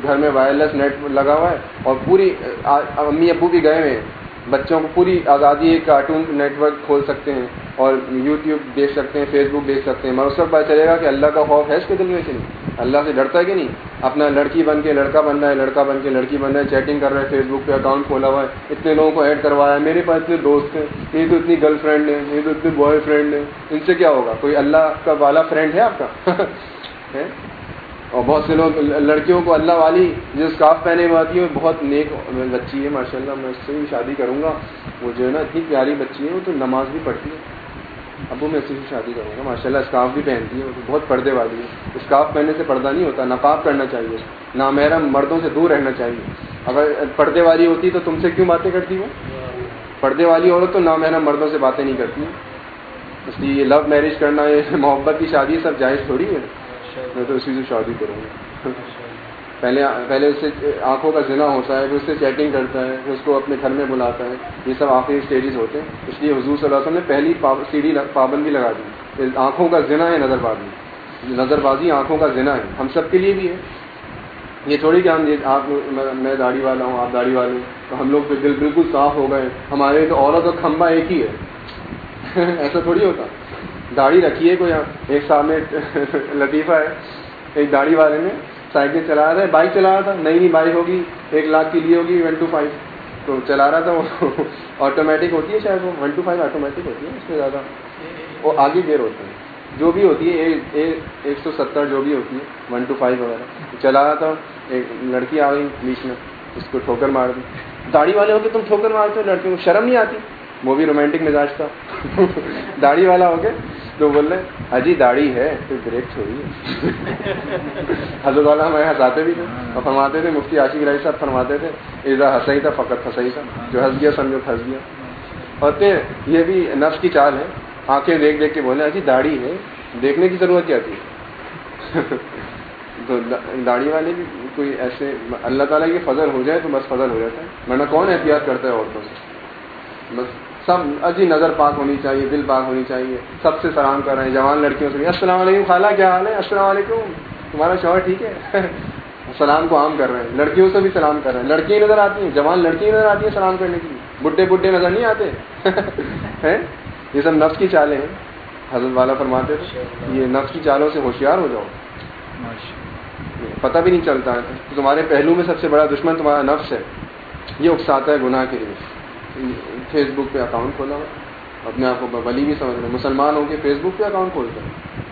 Speaker 1: گھر میں وائرلیس نیٹ لگا ہوا ہے اور پوری امی ابو بھی گئے ہوئے ہیں۔ بچوں کو پوری آزادی ایک کارٹون نیٹ ورک کھول سکتے ہیں اور یوٹیوب دیکھ سکتے ہیں فیس بک دیکھ سکتے ہیں۔ مگر اس وقت پتہ چلے گا کہ اللہ کا خوف ہے اس کے دل میں کہ نہیں۔ اللہ سے ڈرتا ہے کہ نہیں؟ اپنا لڑکی بن کے لڑکا بن رہا ہے، لڑکا بن کے لڑکی بن رہا ہے، چیٹنگ کر رہا ہے فیس بک پہ اکاؤنٹ کھولا ہوا ہے، اتنے لوگوں کو ایڈ کروایا ہے۔ میرے پاس اتنے دوست ہیں، یہ تو اتنی گرل فرینڈ ہے یہ تو اتنے بوائے فرینڈ ہیں۔ ان سے کیا ہوگا؟ کوئی اللہ کا والا فرینڈ ہے آپ کا؟ اور بہت سے لوگ، لڑکیوں کو اللہ والی جو اسکارف پہنے ہوئی آتی ہے وہ بہت نیک بچی ہے ماشاء اللہ میں اس سے بھی شادی کروں گا۔ وہ جو ہے نا، اتنی پیاری بچی ہے وہ تو نماز بھی پڑھتی ہے ابو میں اسی سے شادی کروں گا۔ ماشاء اللہ اسکارف بھی پہنتی ہے وہ تو بہت پردے والی ہے اسکارف پہننے سے پردہ نہیں ہوتا، نقاب کرنا چاہیے۔ نہ مردوں سے دور رہنا چاہیے۔ اگر پردے والی ہوتی تو تم سے کیوں باتیں کرتی ہوں پردے والی عورت تو نہ مردوں سے باتیں نہیں کرتی۔ اس لیے یہ لو میرج کرنا، یہ محبت کی شادی سب جائز تھوڑی ہے۔ میں تو اسی سے شادی کروں گا۔ پہلے پہلے اس سے آنکھوں کا ذنا ہوتا ہے، پھر اس سے چیٹنگ کرتا ہے، پھر اس کو اپنے گھر میں بلاتا ہے۔ یہ سب آخری اسٹیجز ہوتے ہیں۔ اس لیے حضور صلی اللہ علیہ وسلم نے پہلی سیڑھی پابندی لگا دی۔ آنکھوں کا ذنا ہے نظر بازی نظر بازی آنکھوں کا ذنا ہے۔ ہم سب کے لیے بھی ہے۔ یہ تھوڑی کہ ہم آپ میں داڑھی والا ہوں، آپ داڑھی والے تو ہم لوگ دل بالکل صاف ہو گئے۔ ہمارے تو عورت اور کھمبا ایک ہی ہے۔ ایسا تھوڑی ہوتا۔ داڑھی رکھی ہے کوئی ایک سامنے لطیفہ ہے، ایک داڑھی والے نے سائیکل چلا رہا ہے بائک چلا رہا تھا، نئی نئی بائک ہوگی، ایک لاکھ کی لیے ہوگی ون ٹو فائیو تو چلا رہا تھا وہ آٹومیٹک ہوتی ہے شاید وہ؟ ون ٹو فائیو آٹومیٹک ہوتی ہے اس سے زیادہ؟ وہ آگے گیئر ہوتے ہیں جو بھی ہوتی ہے، ایک سو ستر جو بھی ہوتی ہے ون ٹو فائیو وغیرہ۔ چلا رہا تھا، ایک لڑکی آ گئی بیچ میں، اس کو ٹھوکر مار دی۔ داڑھی والے ہو کے تم ٹھوکر مارتے ہو لڑکیوں کو؟ شرم نہیں آتی؟ وہ بھی رومانٹک مزاج تھا. داڑھی والا ہو کے تو بول رہے اجی داڑھی ہے، تو بریک چھوڑی حضرت والا ہمارے ہنساتے بھی تھے اور فرماتے تھے، مفتی عاشق رائی صاحب فرماتے تھے ایزا ہنسائی تھا فقط ہنسائی تھا جو ہنس گیا سمجھو پھنس گیا. اور پھر یہ بھی نفس کی چال ہے. آنکھیں دیکھ دیکھ کے بولے اجی داڑھی ہے، دیکھنے کی ضرورت کیا تھی? تو داڑھی والے بھی کوئی ایسے اللہ تعالیٰ کی فضل ہو جائے تو بس فضل ہو جاتا ہے. ورنہ کون احتیاط کرتا ہے عورتوں سے؟ بس سب اجی نظر پاک ہونی چاہیے دل پاک ہونی چاہیے۔ سب سے سلام کر رہے ہیں جوان لڑکیوں سے۔ السلام علیکم خالہ کیا حال ہے؟ السلام علیکم۔ تمہارا شوہر ٹھیک ہے؟ سلام کو عام کر رہے ہیں۔ لڑکیوں سے بھی سلام کر رہے ہیں۔ لڑکیاں نظر آتی ہیں جوان لڑکیاں نظر آتی ہیں سلام کرنے کی۔ بڈھے بڈھے نظر نہیں آتے؟ یہ سب نفس کی چالیں ہیں۔ حضرت والا فرماتے تھے یہ نفس کی چالوں سے ہوشیار ہو جاؤ۔ پتہ بھی نہیں چلتا ہے۔ تمہارے پہلو میں سب سے بڑا دشمن تمہارا نفس ہے۔ یہ اکساتا ہے گناہ کے لیے۔ فیس بک پہ اکاؤنٹ کھولا ہوا۔ اپنے آپ کو ولی بھی سمجھ رہے مسلمان ہو کے فیس بک پہ اکاؤنٹ کھولتے ہیں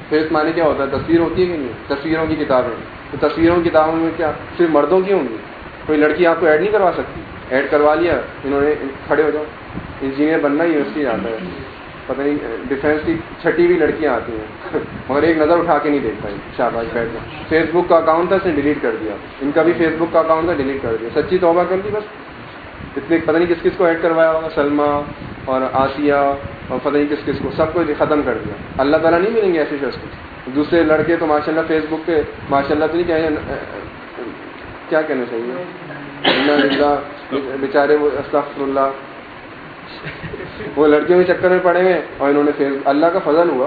Speaker 1: فیس مانے کیا ہوتا ہے؟ تصویر ہوتی ہے کہ نہیں؟ تصویروں کی کتابیں۔ تو تصویروں کی کتابوں میں کیا؟ صرف مردوں کی ہوں گی؟ کوئی لڑکی آپ کو ایڈ نہیں کروا سکتی؟ ایڈ کروا لیا، انہوں نے کھڑے ہو جاؤ۔ انجینئر بننا یونیورسٹی جاتا ہے۔ پتہ نہیں ڈیفینس کی چھٹی بھی لڑکیاں آتی ہیں۔ مگر ایک نظر اٹھا کے نہیں دیکھ پائی شاہباز بیٹھ میں فیس بک کا اکاؤنٹ تھا، اس نے ڈیلیٹ کر دیا۔ ان کا بھی فیس بک کا اکاؤنٹ تھا ڈیلیٹ کر دیا۔ سچی توبہ کر دی بس۔ اتنے پتہ نہیں کس کس کو ایڈ کروایا ہوگا سلما اور آسیہ اور پتہ نہیں کس کس کو سب کو ختم کر دیا۔ اللہ تعالیٰ نہیں ملیں گے ایسے شخص کو۔ دوسرے لڑکے تو ماشاء اللہ فیس بک پہ ماشاء اللہ تو نہیں کہیں کیا کہنا چاہیے؟ بیچارے وہ استغفر اللہ وہ لڑکیوں کے چکر میں پڑے ہوئے اور انہوں نے فیس اللہ کا فضل ہوا۔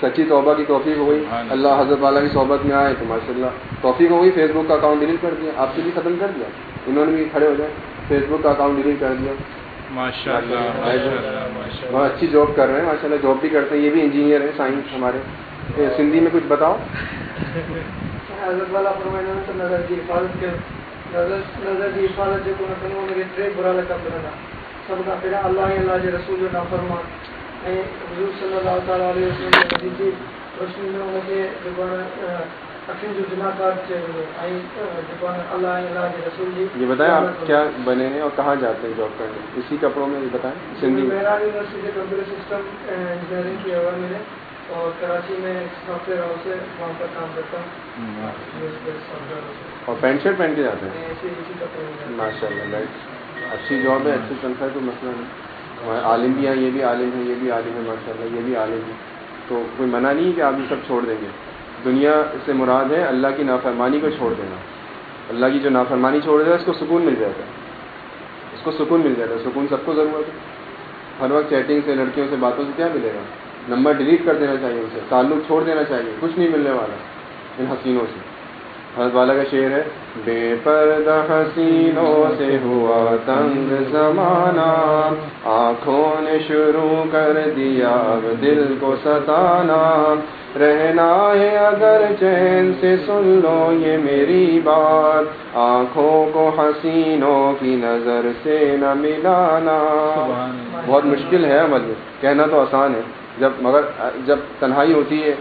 Speaker 1: سچی توبہ کی توفیق ہو گئی اللہ۔ حضرت والا کی صحبت میں آئے تو ماشاء اللہ توفیق ہو گئی فیس بک کا اکاؤنٹ ڈیلیٹ کر دیا آپ سے بھی ختم کر دیا۔ انہوں نے بھی کھڑے ہو جائے۔ فیس بک کا اکاؤنٹ ڈیلیٹ کر دیا۔ بہت اچھی جاب کر رہے ہیں ماشاء اللہ جاب بھی کرتے ہیں۔ یہ بھی انجینئر ہیں سائنس ہمارے۔ سندھی میں کچھ بتاؤ۔ یہ بتائیں آپ کیا بنے ہیں اور کہاں جاتے ہیں جاب کرنے؟ اسی کپڑوں میں بتائیں سندھی
Speaker 2: کمپیوٹر سسٹم انجینئرنگ کیا ہوا میں نے اور کراچی میں سافٹ ویئر ہاؤس ہے وہاں پر کام کرتا ہوں۔
Speaker 1: اور پینٹ شرٹ پہن کے جاتے ہیں؟ ماشاء اللہ اچھی جاب ہے اچھی تنخواہ تو مسئلہ نہیں عالم بھی ہیں یہ بھی عالم ہے یہ بھی عالم ہے ماشاء اللہ یہ بھی عالم ہے تو کوئی منع نہیں ہے کہ آپ یہ سب چھوڑ دیں گے؟ دنیا سے مراد ہے اللہ کی نافرمانی کو چھوڑ دینا۔ اللہ کی جو نافرمانی چھوڑ دیتا ہے، اس کو سکون مل جاتا ہے۔ اس کو سکون مل جاتا ہے۔ سکون سب کو ضرورت ہے۔ ہر وقت چیٹنگ سے، لڑکیوں سے باتوں سے کیا ملے گا؟ نمبر ڈیلیٹ کر دینا چاہیے اسے، تعلق چھوڑ دینا چاہیے، کچھ نہیں ملنے والا۔ ان حسینوں سے۔ حضرت والا کا شعر ہے۔ بے پردہ حسینوں سے ہوا تنگ زمانہ۔ آنکھوں نے شروع کر دیا دل کو ستانا۔ رہنا ہے اگر چین سے سن لو یہ میری بات۔ آنکھوں کو حسینوں کی نظر سے نہ ملانا۔ بہت مشکل ہے عمل کہنا تو آسان ہے۔ جب مگر جب تنہائی ہوتی ہے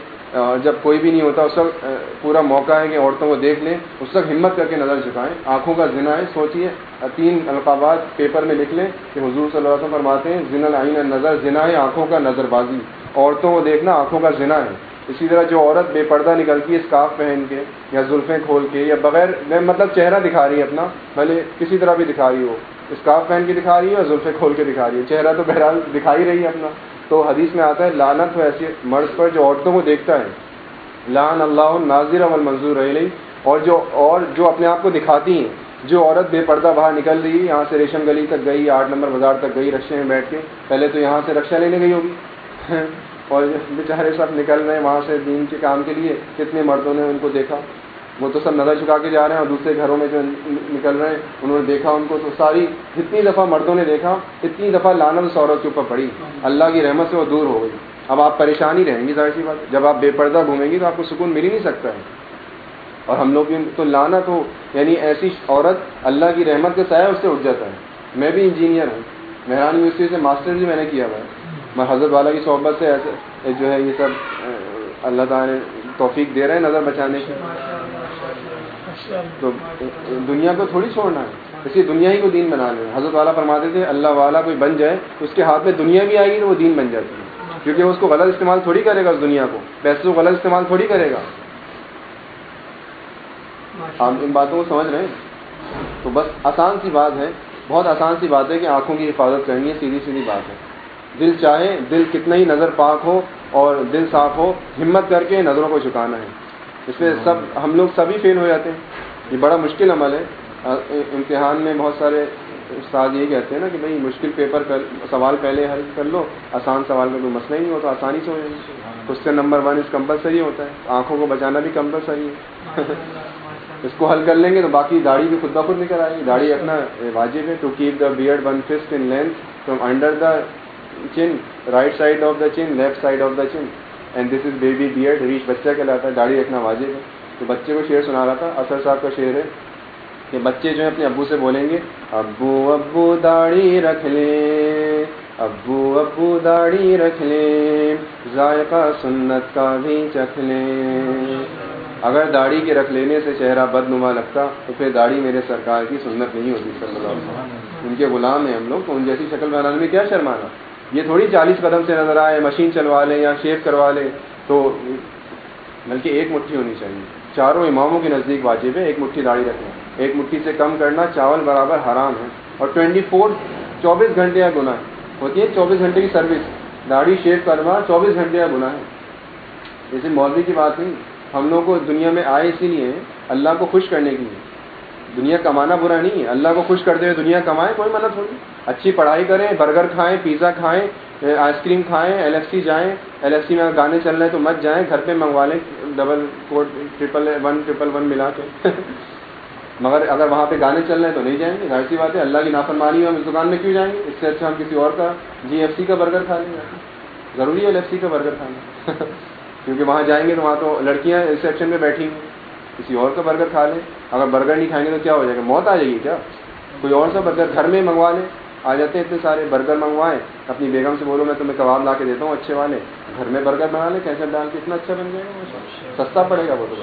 Speaker 1: جب کوئی بھی نہیں ہوتا، اس وقت پورا موقع ہے کہ عورتوں کو دیکھ لیں، اس وقت ہمت کر کے نظر چکائیں آنکھوں کا ذنا ہے سوچیے تین القابات پیپر میں لکھ لیں کہ حضور صلی اللہ علیہ وسلم فرماتے ہیں ذن العین نظر ذنا ہے آنکھوں کا نظر بازی۔ عورتوں کو دیکھنا آنکھوں کا ذنا ہے۔ اسی طرح جو عورت بے پردہ نکلتی ہے اسکارف پہن کے یا زلفیں کھول کے یا بغیر مطلب چہرہ دکھا رہی ہے اپنا، بھلے کسی طرح بھی دکھا رہی ہو۔ اسکارف پہن کے دکھا رہی ہے اور زلفیں کھول کے دکھا رہی ہے؟ چہرہ تو بہرحال دکھائی رہی ہے اپنا۔ تو حدیث میں آتا ہے لانت ہو ایسے مرض پر جو عورتوں کو دیکھتا ہے۔ لان اللہ ناظر اول منظور رہی اور جو اور جو اپنے آپ کو دکھاتی ہیں۔ جو عورت بے پردہ باہر نکل رہی ہے، یہاں سے ریشم گلی تک گئی، آٹھ نمبر بازار تک گئی، رکشے میں بیٹھ کے، پہلے تو یہاں سے رکشا لینے گئی ہوگی۔ اور بیچارے سب نکل رہے ہیں وہاں سے دین کے کام کے لیے، کتنے مردوں نے ان کو دیکھا۔ وہ تو سب نظر چکا کے جا رہے ہیں اور دوسرے گھروں میں جو نکل رہے ہیں، انہوں نے دیکھا، ان کو تو ساری جتنی دفعہ مردوں نے دیکھا، اتنی دفعہ لانت سورت کے اوپر پڑی۔ اللہ کی رحمت سے وہ دور ہو گئی۔ اب آپ پریشانی رہیں گی ظاہر سی بات جب آپ بے پردہ گھومیں گی تو آپ کو سکون مل ہی نہیں سکتا ہے۔ اور ہم لوگ تو لانت ہو یعنی ایسی عورت اللہ کی رحمت کے سایہ اس سے اٹھ جاتا ہے۔ میں بھی انجینئر ہوں۔ مہران یونیورسٹی سے ماسٹر بھی میں نے کیا ہوا ہے۔ میں حضرت والا کی صحبت سے ایسے، جو ہے یہ سب اللہ تعالیٰ نے توفیق دے رہے ہیں نظر بچانے کی۔ تو دنیا کو تھوڑی چھوڑنا ہے۔ اسی دنیا ہی کو دین بنا لیں۔ حضرت والا فرماتے تھے اللہ والا کوئی بن جائے اس کے ہاتھ میں دنیا بھی آئے گی تو وہ دین بن جاتی ہے۔ کیونکہ اس کو غلط استعمال تھوڑی کرے گا اس دنیا کو۔ پیسے کو غلط استعمال تھوڑی کرے گا۔ ہم ان باتوں کو سمجھ رہے ہیں؟ تو بس آسان سی بات ہے۔ بہت آسان سی بات ہے کہ آنکھوں کی حفاظت کرنی ہے سیدھی سیدھی بات ہے۔ دل چاہے دل کتنا ہی نظر پاک ہو اور دل صاف ہو ہمت کر کے نظروں کو چکانا ہے۔ اس میں سب ہم لوگ سبھی فیل ہو جاتے ہیں۔ یہ بڑا مشکل عمل ہے۔ امتحان میں بہت سارے استاد یہ کہتے ہیں نا کہ بھائی مشکل پیپر کر سوال پہلے حل کر لو۔ آسان سوال کا کوئی مسئلہ ہی نہیں ہوتا آسانی سے ہو جائے question number one is compulsory ہوتا ہے۔ آنکھوں کو بچانا بھی کمپلسری ہے۔ اس کو حل کر لیں گے تو باقی داڑھی بھی خود بخود نکل آئے گی۔ داڑھی رکھنا واجب ہے۔ To keep the beard one fist in length from under the chin right side of the چن left side of the chin and this is baby beard reach بچہ کہلاتا ہے داڑھی رکھنا واجب ہے تو بچے کو شعر سنا رہا تھا اثر صاحب کا شعر ہے کہ بچے جو ہیں اپنے ابو سے بولیں گے ابو ابو داڑھی رکھ لیں ابو ابو داڑھی رکھ لیں ذائقہ سنت کا بھی چکھ لیں اگر داڑھی کے رکھ لینے سے چہرہ بد نما لگتا تو پھر داڑھی میرے سرکار کی سنت نہیں ہوتی صلی اللہ علیہ وسلم ان کے غلام ہیں ہم لوگ تو ان جیسی شکل بنانے میں کیا شرمانا یہ تھوڑی چالیس قدم سے نظر آئے، مشین چلوا لیں یا شیپ کروا لیں، تو بلکہ ایک مٹھی ہونی چاہیے۔ چاروں اماموں کے نزدیک واجب ہے، ایک مٹھی داڑھی رکھنا۔ ایک مٹھی سے کم کرنا چاول برابر حرام ہے۔ اور ٹوینٹی فور، چوبیس گھنٹے یا گناہ۔ ہوتی ہے چوبیس گھنٹے کی سروس۔ داڑھی شیو کرنا چوبیس گھنٹے یا گناہ ہے جیسے مولوی کی بات نہیں ہم لوگ کو دنیا میں آئے اسی لیے اللہ کو خوش کرنے کے لیے۔ دنیا کمانا برا نہیں ہے۔ اللہ کو خوش کرتے ہوئے دنیا کمائے، کوئی مطلب تھوڑی اچھی پڑھائی کریں، برگر کھائیں، پیزا کھائیں، آئس کریم کھائیں، ایل ایف سی جائیں، ایل ایف سی میں گانے چل رہے ہیں تو مت جائیں، گھر پہ منگوا لیں، double code triple one triple one ملا کے۔ مگر اگر وہاں پہ گانے چل رہے ہیں تو نہیں جائیں گے، ظاہر سی بات ہے، اللہ کی نافرمانی ہو ہم اس دکان میں کیوں جائیں گے؟ اس سے اچھا ہم کسی اور کا جی ایف سی کا برگر کھا لیں۔ گے ضروری ہے ایل ایف سی کا برگر کھانا۔ کیونکہ وہاں جائیں گے تو وہاں تو لڑکیاں ریسیپشن میں بیٹھی ہیں۔ کسی اور کا برگر کھا لیں اگر برگر نہیں کھائیں گے تو کیا ہو جائے گا؟ موت آ جائے گی کیا؟ کوئی اور سا برگر گھر میں منگوا لیں آ جاتے ہیں اتنے سارے برگر منگوائیں اپنی بیگم سے بولو میں تمہیں کباب لا کے دیتا ہوں اچھے والے۔ گھر میں برگر بنا لیں کیسے ڈال کے اتنا اچھا بن جائے گا سستا پڑے گا وہ تو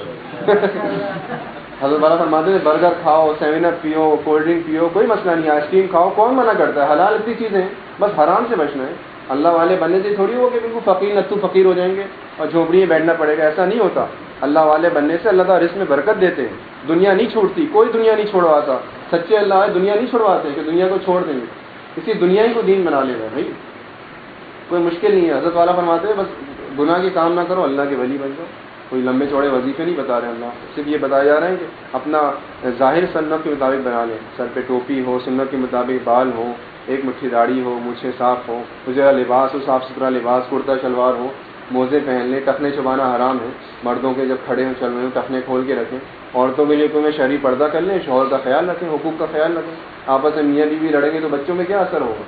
Speaker 1: حضرت والا فرماتے ہیں برگر کھاؤ سیون اپ پیو کولڈ ڈرنک پیو کوئی مسئلہ نہیں آئس کریم کھاؤ کون منع کرتا ہے؟ حلال اتنی چیزیں بس حرام سے بچنا ہے۔ اللہ والے بننے سے تھوڑی ہو کہ بالکل فقیر نتو فقیر ہو جائیں گے اور جھوپڑی میں بیٹھنا پڑے گا ایسا نہیں ہوتا۔ اللہ والے بننے سے اللہ تعالیٰ رزق میں برکت دیتے ہیں۔ دنیا نہیں چھوڑتی، کوئی دنیا نہیں چھوڑواتا۔ سچے اللہ ہے دنیا نہیں چھوڑواتے کہ دنیا کو چھوڑ دیں گے۔ اسی دنیا ہی کو دین بنا لے بھائی کوئی مشکل نہیں ہے۔ حضرت والا فرماتے ہیں، بس گناہ کی کام نہ کرو، اللہ کے ولی بن جاؤ۔ کوئی لمبے چوڑے وظیفے نہیں بتا رہے اللہ۔ صرف یہ بتایا جا رہا ہے کہ اپنا ظاہر سنت کے مطابق بنا لیں۔ سر پہ ٹوپی ہو، سنت کے مطابق بال ہو، ایک مٹھی داڑھی ہو مچھے صاف ہو مجھے لباس ہو، صاف ستھرا لباس، کرتا شلوار ہو۔ موزے پہن لیں، ٹخنے چبانا حرام ہے مردوں کے جب کھڑے ہوں چل رہے ہوں، ٹخنے کھول کے رکھیں۔ عورتوں کے لیے تمہیں شہری پردہ کر لیں، شوہر کا خیال رکھیں، حقوق کا خیال رکھیں۔ آپس میں میاں بیوی لڑیں گے تو بچوں میں کیا اثر ہوگا؟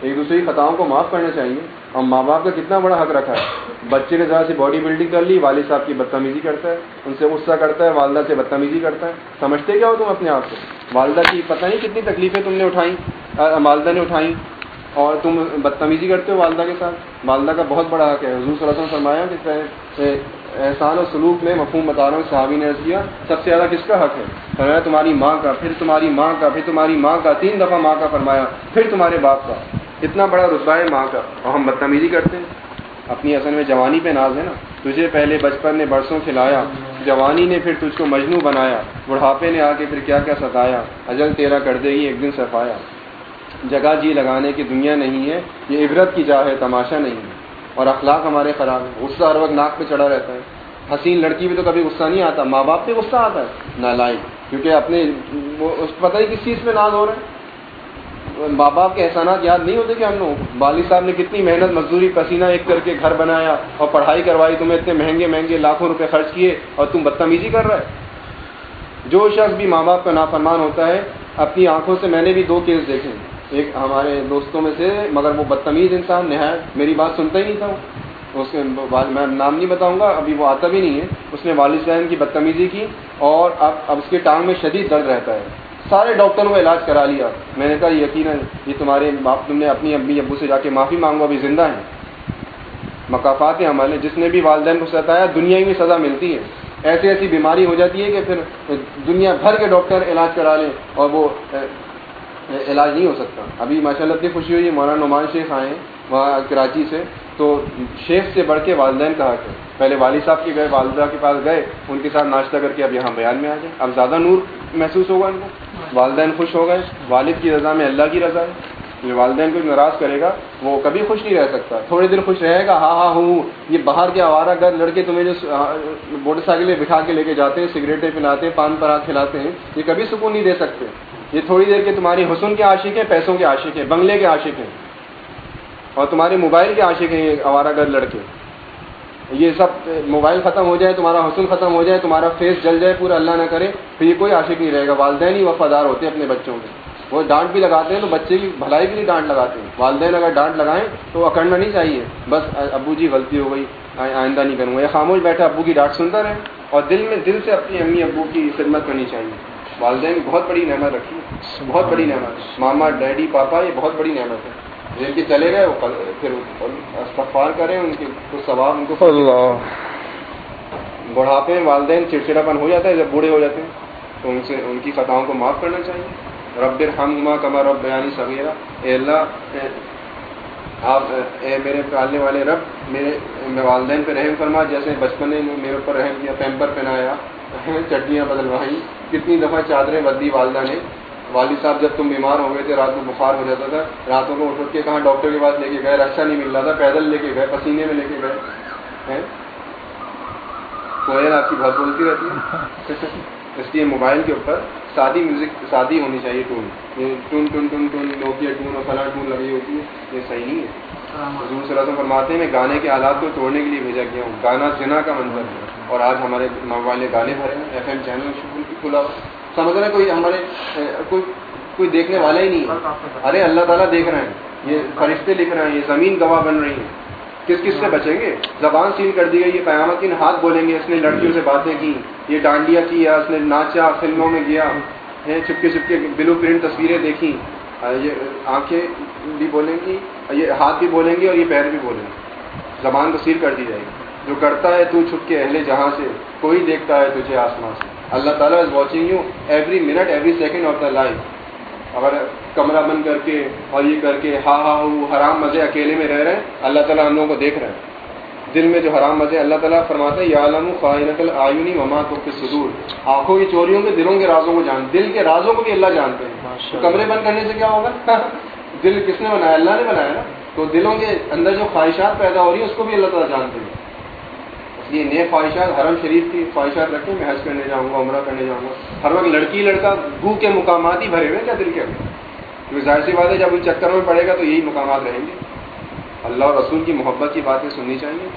Speaker 1: ایک دوسرے کی خطاؤں کو معاف کرنا چاہیے۔ اور ماں باپ کا کتنا بڑا حق رکھا ہے۔ بچے نے ذرا سی باڈی بلڈنگ کر لی، والد صاحب کی بدتمیزی کرتا ہے، ان سے غصہ کرتا ہے، والدہ سے بدتمیزی کرتا ہے۔ سمجھتے کیا ہو تم اپنے آپ کو؟ والدہ کی پتہ نہیں کتنی تکلیفیں تم نے اٹھائیں والدہ نے اٹھائیں۔ اور تم بدتمیزی کرتے ہو والدہ کے ساتھ؟ والدہ کا بہت بڑا حق ہے، حضور صلی اللہ علیہ وسلم فرمایا کہ احسان و سلوک میں مفہوم بتا رہا ہوں، صحابی نے کیا، سب سے زیادہ کس کا حق ہے؟ فرمایا تمہاری ماں کا، پھر تمہاری ماں کا، پھر تمہاری ماں کا، تین دفعہ ماں کا فرمایا، پھر تمہارے باپ کا۔ اتنا بڑا رتبہ ہے ماں کا۔ اور ہم بدتمیزی کرتے ہیں۔ اپنی اصل میں جوانی پہ ناز ہے نا۔ تجھے پہلے بچپن نے برسوں کھلایا، جوانی نے پھر تجھ کو مجنو بنایا، بڑھاپے نے آ کے پھر کیا کیا ستایا، اجل تیرا کر دے گی ایک دن صفایا۔ جگہ جی لگانے کی دنیا نہیں ہے، یہ عبرت کی جا ہے، تماشا نہیں ہے۔ اور اخلاق ہمارے خراب ہے غصہ ہر وقت ناک پہ چڑھا رہتا ہے۔ حسین لڑکی بھی تو کبھی غصہ نہیں آتا، ماں باپ پہ غصہ آتا ہے۔ نہ کیونکہ اپنے پتہ ہی کس چیز پہ ناز ہو رہا ہے۔ ماں باپ کے احسانات یاد نہیں ہوتے کہ ہم لوگ والد صاحب نے کتنی محنت، مزدوری، پسینہ ایک کر کے گھر بنایا اور پڑھائی کروائی، تمہیں اتنے مہنگے مہنگے لاکھوں روپے خرچ کیے اور تم بدتمیزی کر رہے جو شخص بھی ماں باپ کا نافرمان ہوتا ہے، اپنی آنکھوں سے میں نے بھی دو کیس دیکھے ایک ہمارے دوستوں میں سے، مگر وہ بدتمیز انسان، نہایت میری بات سنتا ہی نہیں تھا۔ اس کے میں نام نہیں بتاؤں گا، ابھی وہ آتا بھی نہیں ہے۔ اس نے والد صاحب کی بدتمیزی کی اور اب اب اس کے ٹانگ میں شدید درد رہتا ہے۔ سارے ڈاکٹروں کا علاج کرا لیا۔ میں نے کہا، یقیناً یہ تمہارے باپ، تم نے اپنی امی، ابو سے جا کے معافی مانگو، ابھی زندہ ہیں۔ مقافات ہیں ہمارے، جس نے بھی والدین کو ستایا، دنیا میں سزا ملتی ہے۔ ایسی ایسی بیماری ہو جاتی ہے کہ پھر دنیا بھر کے ڈاکٹر علاج کرا لیں اور وہ علاج نہیں ہو سکتا۔ ابھی ماشاء اللہ اتنی خوشی ہوئی مولانا نعمان شیخ آئے ہیں، وہاں کراچی سے۔ تو شیخ سے بڑھ کے والدین کہا کہ پہلے والد صاحب کے گئے، والدہ کے پاس گئے، ان کے ساتھ ناشتہ کر کے اب یہاں بیان میں آ جائیں۔ اب زیادہ نور محسوس ہوگا ان کو۔ والدین خوش ہو گئے۔ والد کی رضا میں اللہ کی رضا ہے۔ جو والدین کو ناراض کرے گا، وہ کبھی خوش نہیں رہ سکتا۔ تھوڑے دن خوش رہے گا ہاں ہاں ہوں، یہ باہر کے آوارہ گھر لڑکے تمہیں جو موٹر سائیکلیں بٹھا کے لے کے جاتے ہیں، سگریٹیں پلاتے ہیں، پان پرات کھلاتے ہیں، یہ کبھی سکون نہیں دے سکتے۔ یہ تھوڑی دیر کے تمہاری حسن کے عاشق ہیں، پیسوں کے عاشق ہیں، بنگلے کے عاشق ہیں۔ اور تمہارے موبائل کے عاشق ہیں، یہ آوارہ گھر لڑکے۔ یہ سب موبائل ختم ہو جائے، تمہارا حسن ختم ہو جائے، تمہارا فیس جل جائے، پورا اللہ نہ کرے پھر یہ کوئی عاشق نہیں رہے گا۔ والدین ہی وفادار ہوتے ہیں اپنے بچوں کے۔ وہ ڈانٹ بھی لگاتے ہیں تو بچے کی بھلائی کے لیے ڈانٹ لگاتے ہیں۔ والدین اگر ڈانٹ لگائیں تو اکڑنا نہیں چاہیے۔ بس ابو جی غلطی ہو گئی آئندہ نہیں کروں گا۔ یہ خاموش بیٹھا، ابو کی ڈانٹ سنتا رہے اور دل میں دل سے اپنی امی ابو کی خدمت کرنی چاہیے۔ والدین بہت بڑی نعمت رکھی بہت بڑی نعمت۔ ماما ڈیڈی پاپا یہ بہت بڑی نعمت ہے۔ جن کے چلے گئے پھر استغفار کریں ان کے کچھ ثواب ان کو بڑھاپے میں والدین چڑچڑاپن ہو جاتا ہے جب بوڑھے ہو جاتے ہیں تو ان سے ان کی خطاؤں کو معاف کرنا چاہیے۔ رب ہم کما رب بیانی سویرا اے اللہ آپ اے میرے پالنے والے رب میرے والدین پہ رحم فرما جیسے بچپن نے میرے اوپر رحم کیا پیمپر پہنایا۔ اچھا، چٹنیاں بدلوائی کتنی دفعہ چادریں بدلی والدہ نے؟ والد صاحب جب تم بیمار ہو گئے تھے، رات کو بخار ہو جاتا تھا، راتوں کو اٹھ اٹھ کے کہاں ڈاکٹر کے پاس لے کے گئے؟ رکشا نہیں مل رہا تھا، پیدل لے کے گئے، پسینے میں لے کے گئے۔ کوئل آپ کی بہت بولتی رہتی ہے۔ اس لیے موبائل کے اوپر سادی میوزک سادی ہونی چاہیے ٹون۔ یہ tone tone tone tone tone اور فلاں ٹون لگی ہوتی ہے، یہ صحیح نہیں ہے۔ حضور صلی اللہ علیہ وسلم فرماتے ہیں، میں گانے کے حالات کو توڑنے کے لیے بھیجا گیا ہوں۔ گانا جنا کا منظر ہے۔ اور آج ہمارے موبائل نے گانے بھرے ہیں۔ ایف ایم چینل کھلا سمجھ رہے ہیں، کوئی ہمارے کوئی کوئی دیکھنے والا ہی نہیں ارے، اللہ تعالیٰ دیکھ رہے ہیں۔ یہ فرشتے لکھ رہے ہیں، یہ زمین گواہ بن رہی ہے۔ کس کس سے بچیں گے؟ زبان سیل کر دی گئی، یہ قیامت کن ہاتھ بولیں گے۔ اس نے لڑکیوں سے باتیں کی، یہ ڈانڈیا کیا، اس نے ناچا، فلموں میں گیا۔ چپکے چپکے بلو پرنٹ تصویریں دیکھی یہ آنکھیں بھی بولیں گی یہ ہاتھ بھی بولیں گے اور یہ پیر بھی بولیں گے۔ زبان تو سیل کر دی جائے گی۔ جو کرتا ہے تو چھپ کے اہل جہاں سے، کوئی دیکھتا ہے تجھے آسمان سے۔ اللہ تعالیٰ is watching you every minute every second of the life اگر کمرہ بند کر کے اور یہ کر کے ہاں، ہا ہا ہو حرام مزے اکیلے میں رہ رہے ہیں، اللہ تعالیٰ ہم لوگوں کو دیکھ رہے ہیں دل میں جو حرام مزے اللہ تعالیٰ فرماتا ہے یا عالم خواہنت آیونی مما تو کے صدور۔ آنکھوں کی چوریوں کے دلوں کے رازوں کو جان دل کے رازوں کو بھی اللہ جانتے ہیں۔ کمرے بند کرنے سے کیا ہوگا؟ دل کس نے بنایا؟ اللہ نے بنایا نا۔ تو دلوں کے اندر جو خواہشات پیدا ہو رہی ہیں اس کو بھی اللہ تعالیٰ جانتے ہیں۔ یہ نئے خواہشات حرم شریف کی خواہشات رکھیں میں حج کرنے جاؤں گا عمرہ کرنے جاؤں گا۔ ہر وقت لڑکی لڑکا بھو کے مقامات ہی بھرے ہوئے کیا دل کے اندر؟ کیونکہ ظاہر سی بات ہے جب ان چکر میں پڑے گا تو یہی مقامات رہیں گے۔ اللہ اور رسول کی محبت کی باتیں سننی چاہیے؟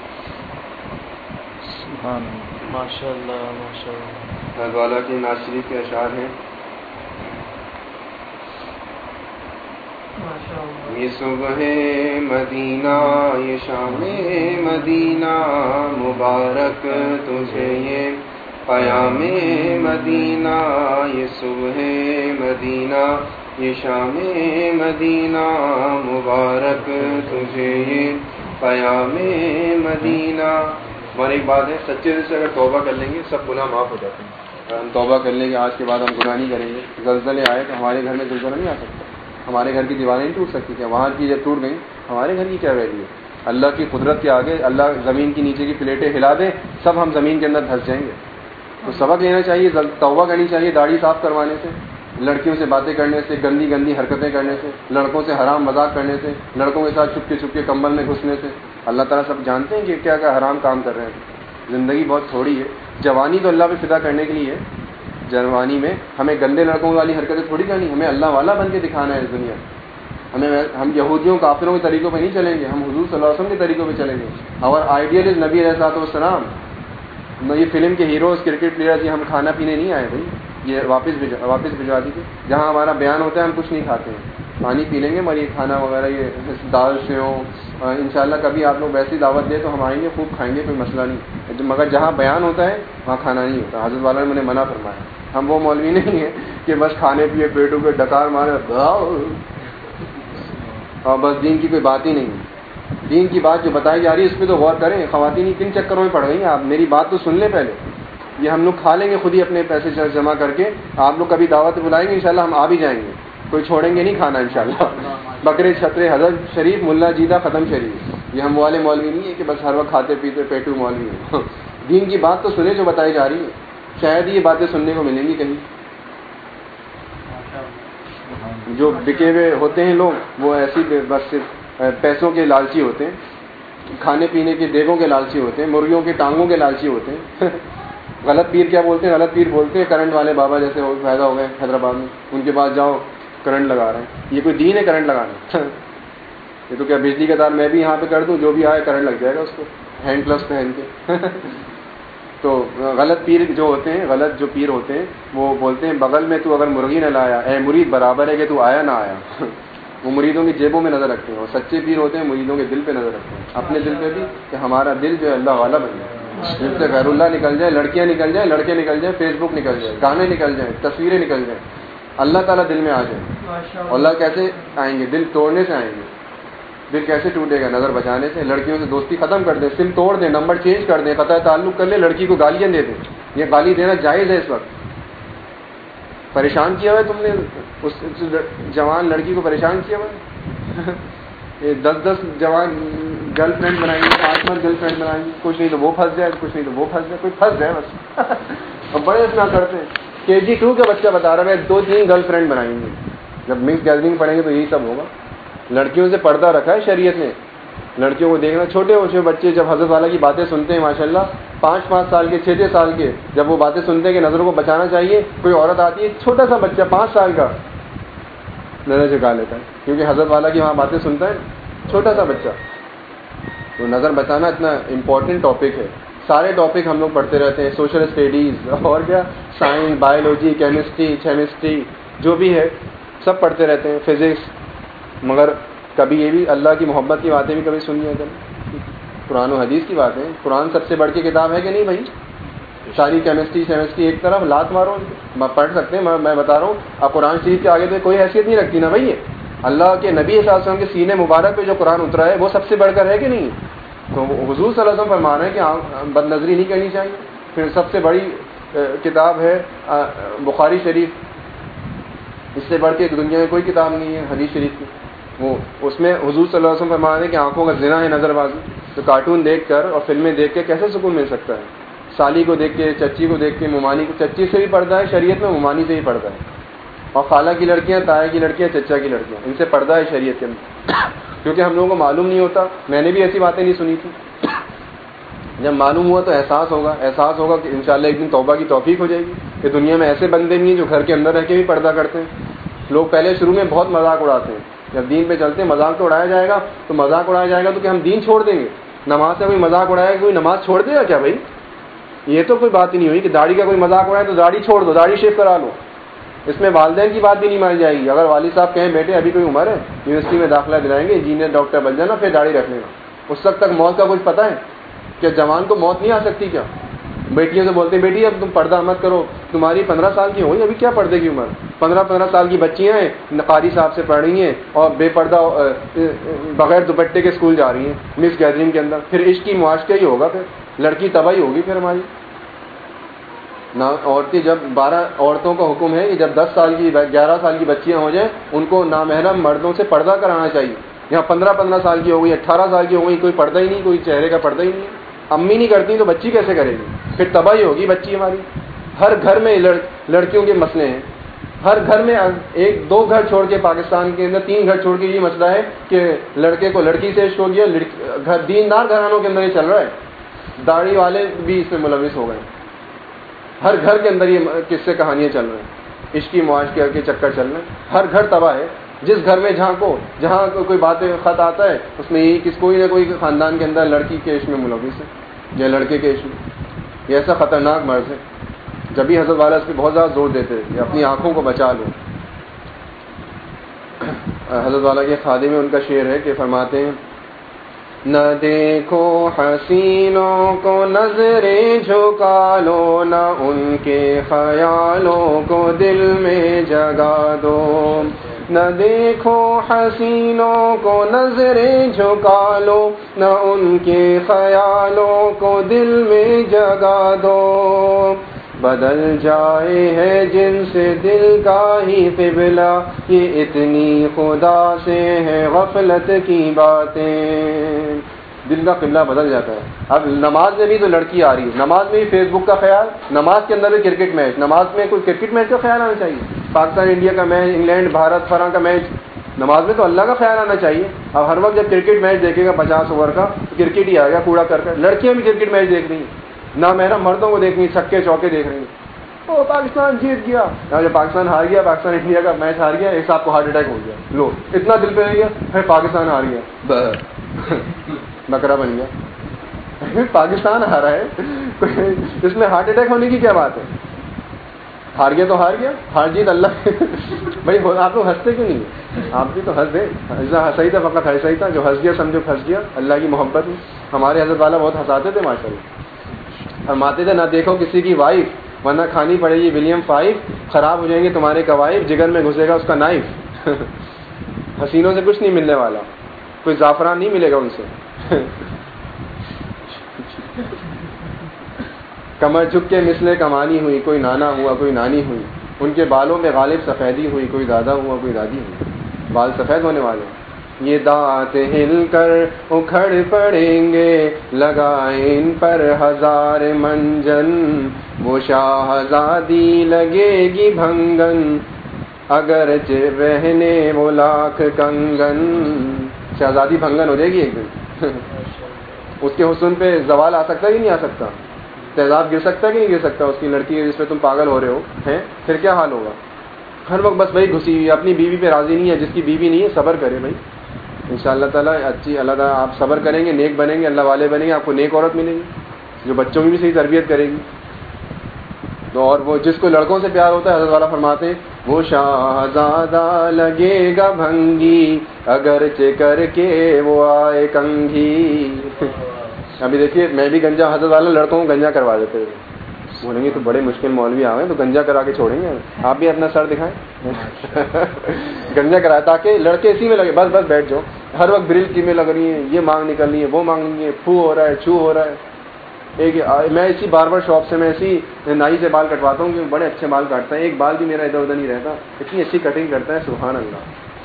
Speaker 3: ماشاء اللہ۔ ماشاء اللہ
Speaker 1: والا کے ناصری کے اشعار ہیں۔ یہ صبح مدینہ یہ شام مدینہ۔ مبارک تجھے یہ قیام مدینہ۔ یہ صبح مدینہ۔ یہ شام مدینہ مبارک تجھے یہ قیام مدینہ۔ اور ایک بات ہے، سچے دل سے اگر توبہ کر لیں گے، سب گناہ معاف ہو جاتے ہیں۔ ہم توبہ کر لیں گے، آج کے بعد ہم گناہ نہیں کریں گے۔ زلزلے آئے تو ہمارے گھر میں زلزلہ نہیں آ سکتا۔ ہمارے گھر کی دیواریں نہیں ٹوٹ سکتی کیا؟ وہاں کی جب ٹوٹ گئیں، ہمارے گھر کی کیا ویلیو ہے؟ اللہ کی قدرت کے آگے، اللہ زمین کی نیچے کی پلیٹیں ہلا دیں، سب ہم زمین کے اندر دھس جائیں گے۔ تو سبق لینا چاہیے توبہ کرنی چاہیے داڑھی صاف کروانے سے۔ لڑکیوں سے باتیں کرنے سے، گندی گندی حرکتیں کرنے سے، لڑکوں سے حرام مذاق کرنے سے، لڑکوں کے ساتھ چھپکے چھپکے کمبل میں گھسنے سے۔ اللہ تعالیٰ سب جانتے ہیں کہ کیا کیا حرام کام کر رہے ہیں۔ زندگی بہت تھوڑی ہے۔ جوانی تو اللہ پہ فدا کرنے کے لیے ہے۔ جوانی میں ہمیں گندے لڑکوں والی حرکتیں تھوڑی کرنی، ہمیں اللہ والا بن کے دکھانا ہے اس دنیا۔ ہمیں ہم یہودیوں، کافروں کے طریقوں پہ نہیں چلیں گے۔ ہم حضور صلی اللہ علیہ وسلم کے طریقوں پہ چلیں گے۔ اور آئیڈیل از نبی رحصات والسلام، یہ فلم کے ہیروز، کرکٹ پلیئر یہ ہم کھانا پینے نہیں آئے بھائی۔ یہ واپس واپس بھجوا دیجیے جہاں ہمارا بیان ہوتا ہے، ہم کچھ نہیں کھاتے ہیں۔ پانی پی لیں گے، مگر یہ کھانا وغیرہ، یہ دال سیوں ان شاء اللہ کبھی آپ لوگ ویسی دعوت دیں تو ہم آئیں گے، خوب کھائیں گے، کوئی مسئلہ نہیں۔ مگر جہاں بیان ہوتا ہے، وہاں کھانا نہیں ہوتا۔ حضرت والا نے مجھے منع فرمایا۔ ہم وہ مولوی نہیں ہیں کہ بس کھانے پیے، پیٹوں پہ ڈکار مارے اور بس دین کی کوئی بات ہی نہیں۔ دین کی بات جو بتائی جا رہی ہے، اس پہ تو غور کریں۔ خواتین کن چکروں میں پڑ گئی ہیں۔ آپ میری بات تو سن لیں پہلے۔ یہ ہم لوگ کھا لیں گے خود ہی اپنے پیسے جمع کر کے۔ آپ لوگ کبھی دعوت بلائیں گے انشاءاللہ ہم آ بھی جائیں گے۔ کوئی چھوڑیں گے نہیں کھانا انشاءاللہ۔ بکرے چھترے حضرت شریف ملا جیدہ ختم شریف۔ یہ ہم والے مولوی نہیں ہے کہ بس ہر وقت کھاتے پیتے پیٹو مولوی ہیں۔ دین کی بات تو سنے جو بتائی جا رہی ہے شاید یہ باتیں سننے کو ملیں گی کہیں۔ جو بکے ہوئے ہوتے ہیں لوگ وہ ایسی بس صرف پیسوں کے لالچی ہوتے ہیں۔ کھانے پینے کے دیگوں کے لالچی ہوتے ہیں مرغیوں کے ٹانگوں کے لالچی ہوتے ہیں۔ غلط پیر کیا بولتے ہیں؟ غلط پیر بولتے ہیں کرنٹ والے بابا جیسے پیدا ہو گئے حیدرآباد میں۔ ان کے پاس جاؤ کرنٹ لگا رہے ہیں۔ یہ کوئی دین ہے کرنٹ لگانا یہ تو کیا بجلی کا تار میں بھی یہاں پہ کر دوں، جو بھی آئے کرنٹ لگ جائے گا اس کو۔ ہینڈ پلس پہن کے۔ تو غلط پیر جو ہوتے ہیں، غلط جو پیر ہوتے ہیں، وہ بولتے ہیں، بغل میں تو اگر مرغی نہ لایا، اے مرید برابر ہے کہ تو آیا نہ آیا؟ وہ مریدوں کی جیبوں میں نظر رکھتے ہیں۔ اور سچے پیر ہوتے ہیں، مریدوں کے دل پہ نظر رکھتے ہیں۔ اپنے دل پہ بھی کہ ہمارا دل جو ہے اللہ والا بن جائے جن سے غیر اللہ نکل جائے لڑکیاں نکل جائیں لڑکے نکل جائیں فیس بک نکل جائے گانے نکل جائیں تصویریں نکل جائیں اللہ تعالیٰ دل میں آ جائے۔ اللہ کیسے آئیں گے؟ دل توڑنے سے آئیں گے۔ دل کیسے ٹوٹے گا؟ نظر بچانے سے لڑکیوں سے دوستی ختم کر دیں سم توڑ دیں نمبر چینج کر دیں قطع تعلق کر لیں لڑکی کو گالیاں دے دیں۔ یہ گالی دینا جائز ہے اس وقت۔ پریشان کیا ہوا ہے تم نے؟ اس جوان لڑکی کو پریشان کیا ہوا ہے؟ دس دس جوان گرل فرینڈ بنائیں گے، پانچ پانچ گرل فرینڈ بنائیں گے، کچھ نہیں تو وہ پھنس جائے، کچھ نہیں تو وہ پھنس جائے، کوئی پھنس جائے بس۔ اور بڑے اتنا کرتے ہیں۔ کے جی ٹو کا بچہ بتا رہا ہے دو تین گرل فرینڈ بنائیں گے۔ جب مکس گیدرنگ پڑھیں گے تو یہی سب ہوگا۔ لڑکیوں سے پردہ رکھا ہے شریعت نے۔ لڑکیوں کو دیکھنا، چھوٹے چھوٹے بچے جب حضرت والا کی باتیں سنتے ہیں ماشاء اللہ پانچ پانچ سال کے چھ چھ سال کے، جب وہ باتیں سنتے ہیں کہ نظروں کو بچانا چاہیے، کوئی عورت آتی ہے، چھوٹا سا بچہ، پانچ سال کا، نظر چکا لیتا ہے۔ کیونکہ حضرت والا کی وہاں باتیں سنتا ہے۔ چھوٹا سا بچہ۔ تو نظر بچانا اتنا امپورٹنٹ ٹاپک ہے۔ سارے ٹاپک ہم لوگ پڑھتے رہتے ہیں سوشل اسٹڈیز اور کیا؟ سائنس بایولوجی کیمسٹری کیمسٹری جو بھی ہے، سب پڑھتے رہتے ہیں۔ فزکس مگر کبھی یہ بھی اللہ کی محبت کی باتیں بھی کبھی سنی ہے قرآن و حدیث کی باتیں۔ قرآن سب سے بڑھ کے کتاب ہے کہ نہیں بھائی؟ ساری کیمسٹری سیمسٹری ایک طرف، لات مارو۔ پڑھ سکتے ہیں میں بتا رہا ہوں۔ اب قرآن شریف کے آگے تو کوئی حیثیت نہیں رکھتی نا بھائی یہ۔ اللہ کے نبی صلی اللہ علیہ وسلم کے سینے مبارک پہ جو قرآن اترا ہے، وہ سب سے بڑھ کر ہے کہ نہیں؟ تو حضور صلی اللہ علیہ وسلم فرما رہے ہیں کہ ہاں، بد نظری نہیں کرنی چاہیے۔ پھر سب سے بڑی کتاب ہے بخاری شریف۔ اس سے بڑھ کے دنیا میں کوئی کتاب نہیں ہے، حدیث شریف کی۔ وہ، اس میں حضور صلی اللہ علیہ وسلم فرما رہے ہیں کہ آنکھوں کا ذنا ہے نظر بازی۔ تو کارٹون دیکھ کر اور فلمیں دیکھ کے کیسے سکون مل سکتا ہے؟ سالی کو دیکھ کے، چچی کو دیکھ کے، ممانی کو، چچی سے بھی پڑھتا ہے، شریعت میں ممانی سے ہی پڑھتا ہے۔ اور خالہ کی لڑکیاں تایا کی لڑکیاں، چچا کی لڑکیاں، ان سے پردہ ہے شریعت کے اندر۔ کیونکہ ہم لوگوں کو معلوم نہیں ہوتا، میں نے بھی ایسی باتیں نہیں سنی تھی جب معلوم ہوا تو احساس ہوگا۔ احساس ہوگا کہ انشاءاللہ ایک دن توبہ کی توفیق ہو جائے گی کہ دنیا میں ایسے بندے بھی ہیں جو گھر کے اندر رہ کے بھی پردہ کرتے ہیں۔ لوگ پہلے شروع میں بہت مذاق اڑاتے ہیں۔ جب دین پہ چلتے ہیں، مذاق تو اڑایا جائے گا۔ تو مذاق اڑایا جائے گا تو کہ ہم دین چھوڑ دیں گے؟ نماز سے کوئی مذاق اڑائے گا؟ کوئی نماز چھوڑ دے گا کیا بھائی؟ یہ تو کوئی بات ہی نہیں ہوئی کہ داڑھی کا کوئی مذاق ہو رہا ہے تو داڑھی چھوڑ دو، داڑھی شیف کرا لو۔ اس میں والدین کی بات بھی نہیں مانی جائے گی۔ اگر والد صاحب کہیں بیٹے ابھی کوئی عمر ہے، یونیورسٹی میں داخلہ دلائیں گے، انجینئر، ڈاکٹر بن جانا، پھر داڑھی رکھنے کا اس وقت تک موت کا کچھ پتا ہے کہ جوان کو موت نہیں آ سکتی کیا؟ بیٹیوں سے بولتے ہیں، بیٹی اب تم پردہ مت کرو، تمہاری پندرہ سال کی ہوئی، ابھی کیا پردے کی عمر؟ پندرہ پندرہ سال کی بچیاں ہیں، نقاری صاحب سے پڑھ رہی ہیں اور بے پردہ بغیر دوپٹے کے اسکول جا رہی ہیں، مس گیدرنگ کے اندر۔ پھر عشق کی معاشقہ ہی ہوگا پھر؟ لڑکی تباہی ہوگی پھر ہماری۔ نہ عورتیں جب بارہ عورتوں کا حکم ہے کہ جب دس سال کی گیارہ سال کی بچیاں ہو جائیں، ان کو نامحرم مردوں سے پردہ کرانا چاہیے۔ یہاں پندرہ پندرہ سال کی ہو گئی، اٹھارہ سال کی ہو گئی، کوئی پردہ ہی نہیں، کوئی چہرے کا پردہ ہی نہیں۔ امی نہیں کرتی تو بچی کیسے کرے گی؟ پھر تباہی ہوگی بچی ہماری۔ ہر گھر میں لڑکیوں کے مسئلے ہیں۔ ہر گھر میں ایک دو گھر چھوڑ کے پاکستان کے اندر تین گھر چھوڑ کے یہ مسئلہ ہے کہ لڑکے کو لڑکی سے عشق ہو گیا گھر دیندار گھرانوں کے اندر یہ چل رہا ہے۔ داڑھی والے بھی اس میں ملوث ہو گئے۔ ہر گھر کے اندر یہ کس سے کہانیاں چل رہی ہیں۔ عشقی معاشقے کے چکر چل رہے ہیں۔ ہر گھر تباہ ہے۔ جس گھر میں جہاں کو جہاں کوئی بات خط آتا ہے، اس میں یہ کس کوئی نہ کوئی خاندان کے اندر لڑکی کے عشق میں ملوث ہے یا لڑکے کے عشق میں۔ یہ ایسا خطرناک مرض ہے۔ جب بھی حضرت والا اس پہ بہت زیادہ زور دیتے کہ اپنی آنکھوں کو بچا لو۔ حضرت والا کے خادے میں ان کا شعر ہے کہ فرماتے ہیں نہ دیکھو حسینوں کو نظریں جھکا لو نہ ان کے خیالوں کو دل میں جگا دو۔ نہ دیکھو حسینوں کو نظریں جھکا لو نہ ان کے خیالوں کو دل میں جگا دو۔ بدل جائے ہے جن سے دل کا ہی قبلہ، یہ اتنی خدا سے ہے غفلت کی باتیں۔ دل کا قبلہ بدل جاتا ہے۔ اب نماز میں بھی تو لڑکی آ رہی ہے۔ نماز میں بھی فیس بک کا خیال، نماز کے اندر بھی کرکٹ میچ۔ نماز میں کوئی کرکٹ میچ کا خیال آنا چاہیے۔ پاکستان، انڈیا کا میچ، انگلینڈ، بھارت فراں کا میچ۔ نماز میں تو اللہ کا خیال آنا چاہیے۔ اب ہر وقت جب کرکٹ میچ دیکھے گا پچاس اوور کا، تو کرکٹ ہی آ گیا کوڑا کر کر۔ لڑکیاں بھی کرکٹ میچ دیکھ رہی ہیں۔ نہ میرا مردوں کو دیکھ رہی چھکے چوکے دیکھ رہی۔ او پاکستان جیت گیا۔ جب پاکستان ہار گیا، پاکستان انڈیا کا میچ ہار گیا، ایک صاحب کو ہارٹ اٹیک ہو گیا۔ لو، اتنا دل پہ رہ گیا، پھر پاکستان ہار گیا۔ بکرا بن گیا۔ پاکستان ہارا ہے۔ اس میں ہارٹ اٹیک ہونے کی کیا بات ہے؟ ہار گیا تو ہار گیا، ہار جیت اللہ۔ بھائی، آپ لوگ ہنستے کیوں نہیں؟ آپ بھی تو ہنس دے ہنسا ہی تھا، فقط ہنسا ہی تھا، جو ہنس گیا، سمجھو پھنس گیا۔ اللہ کی محبت ہمارے حضرت والا بہت ہنساتے تھے ماشاء اللہ فرماتے تھے، نہ دیکھو کسی کی وائف، ورنہ کھانی پڑے گی ولیم فائف، خراب ہو جائیں گے تمہارے کوائف جگر میں گھسے گا اس کا نائف. حسینوں سے کچھ نہیں ملنے والا، کوئی زعفران نہیں ملے گا ان سے. کمر جھک کے مسلے کمانی ہوئی، کوئی نانا ہوا، کوئی نانی ہوئی، ان کے بالوں میں غالب سفیدی ہوئی، کوئی دادا ہوا، کوئی دادی ہوئی، بال سفید ہونے والے. یہ دانت ہل کر اکھڑ پڑیں گے لگائیں ان پر ہزار منجن، وہ شاہزادی لگے گی بھنگن اگر رہنے وہ لاکھ کنگن۔ شہزادی بھنگن ہو جائے گی ایک دن۔ اس کے حسن پہ زوال آ سکتا کہ نہیں آ سکتا؟ تیزاب گر سکتا کہ نہیں گر سکتا؟ اس کی لڑکی ہے جس پہ تم پاگل ہو رہے ہو، ہیں؟ پھر کیا حال ہوگا؟ ہر وقت بس بھائی گھسی ہوئی اپنی بیوی پہ راضی نہیں ہے، جس کی بیوی نہیں ہے، صبر کرے بھائی۔ ان شاء اللہ تعالیٰ، اچھی، اللہ تعالیٰ، آپ صبر کریں گے، نیک بنیں گے، اللہ والے بنیں گے، آپ کو نیک عورت ملے گی، جو بچوں کی بھی صحیح تربیت کرے گی۔ تو اور وہ جس کو لڑکوں سے پیار ہوتا ہے، حضرت والا فرماتے ہیں، وہ شاہزادہ لگے گا بھنگی اگر کر کے وہ آئے کنگھی۔ ابھی دیکھیے، میں بھی گنجا، حضرت والا لڑکوں کو گنجا کروا دیتے بولیں گے تو بڑے مشکل مولوی آئے تو گنجا کرا کے چھوڑیں گے۔ آپ بھی اپنا سر دکھائیں۔ گنجا کرائے تاکہ لڑکے اسی میں لگے۔ بس بس بیٹھ جاؤ۔ ہر وقت برل کی میں لگ رہی ہیں یہ مانگ نکل رہی ہے وہ مانگ رہی ہے پھو ہو رہا ہے چھو ہو رہا ہے۔ ایک میں اسی باربر شاپ سے میں اسی نائی سے بال کٹواتا ہوں کہ بڑے اچھے بال کاٹتا ہے۔ ایک بال بھی میرا ادھر ادھر نہیں رہتا۔ اتنی اچھی کٹنگ کرتا ہے سبحان اللہ۔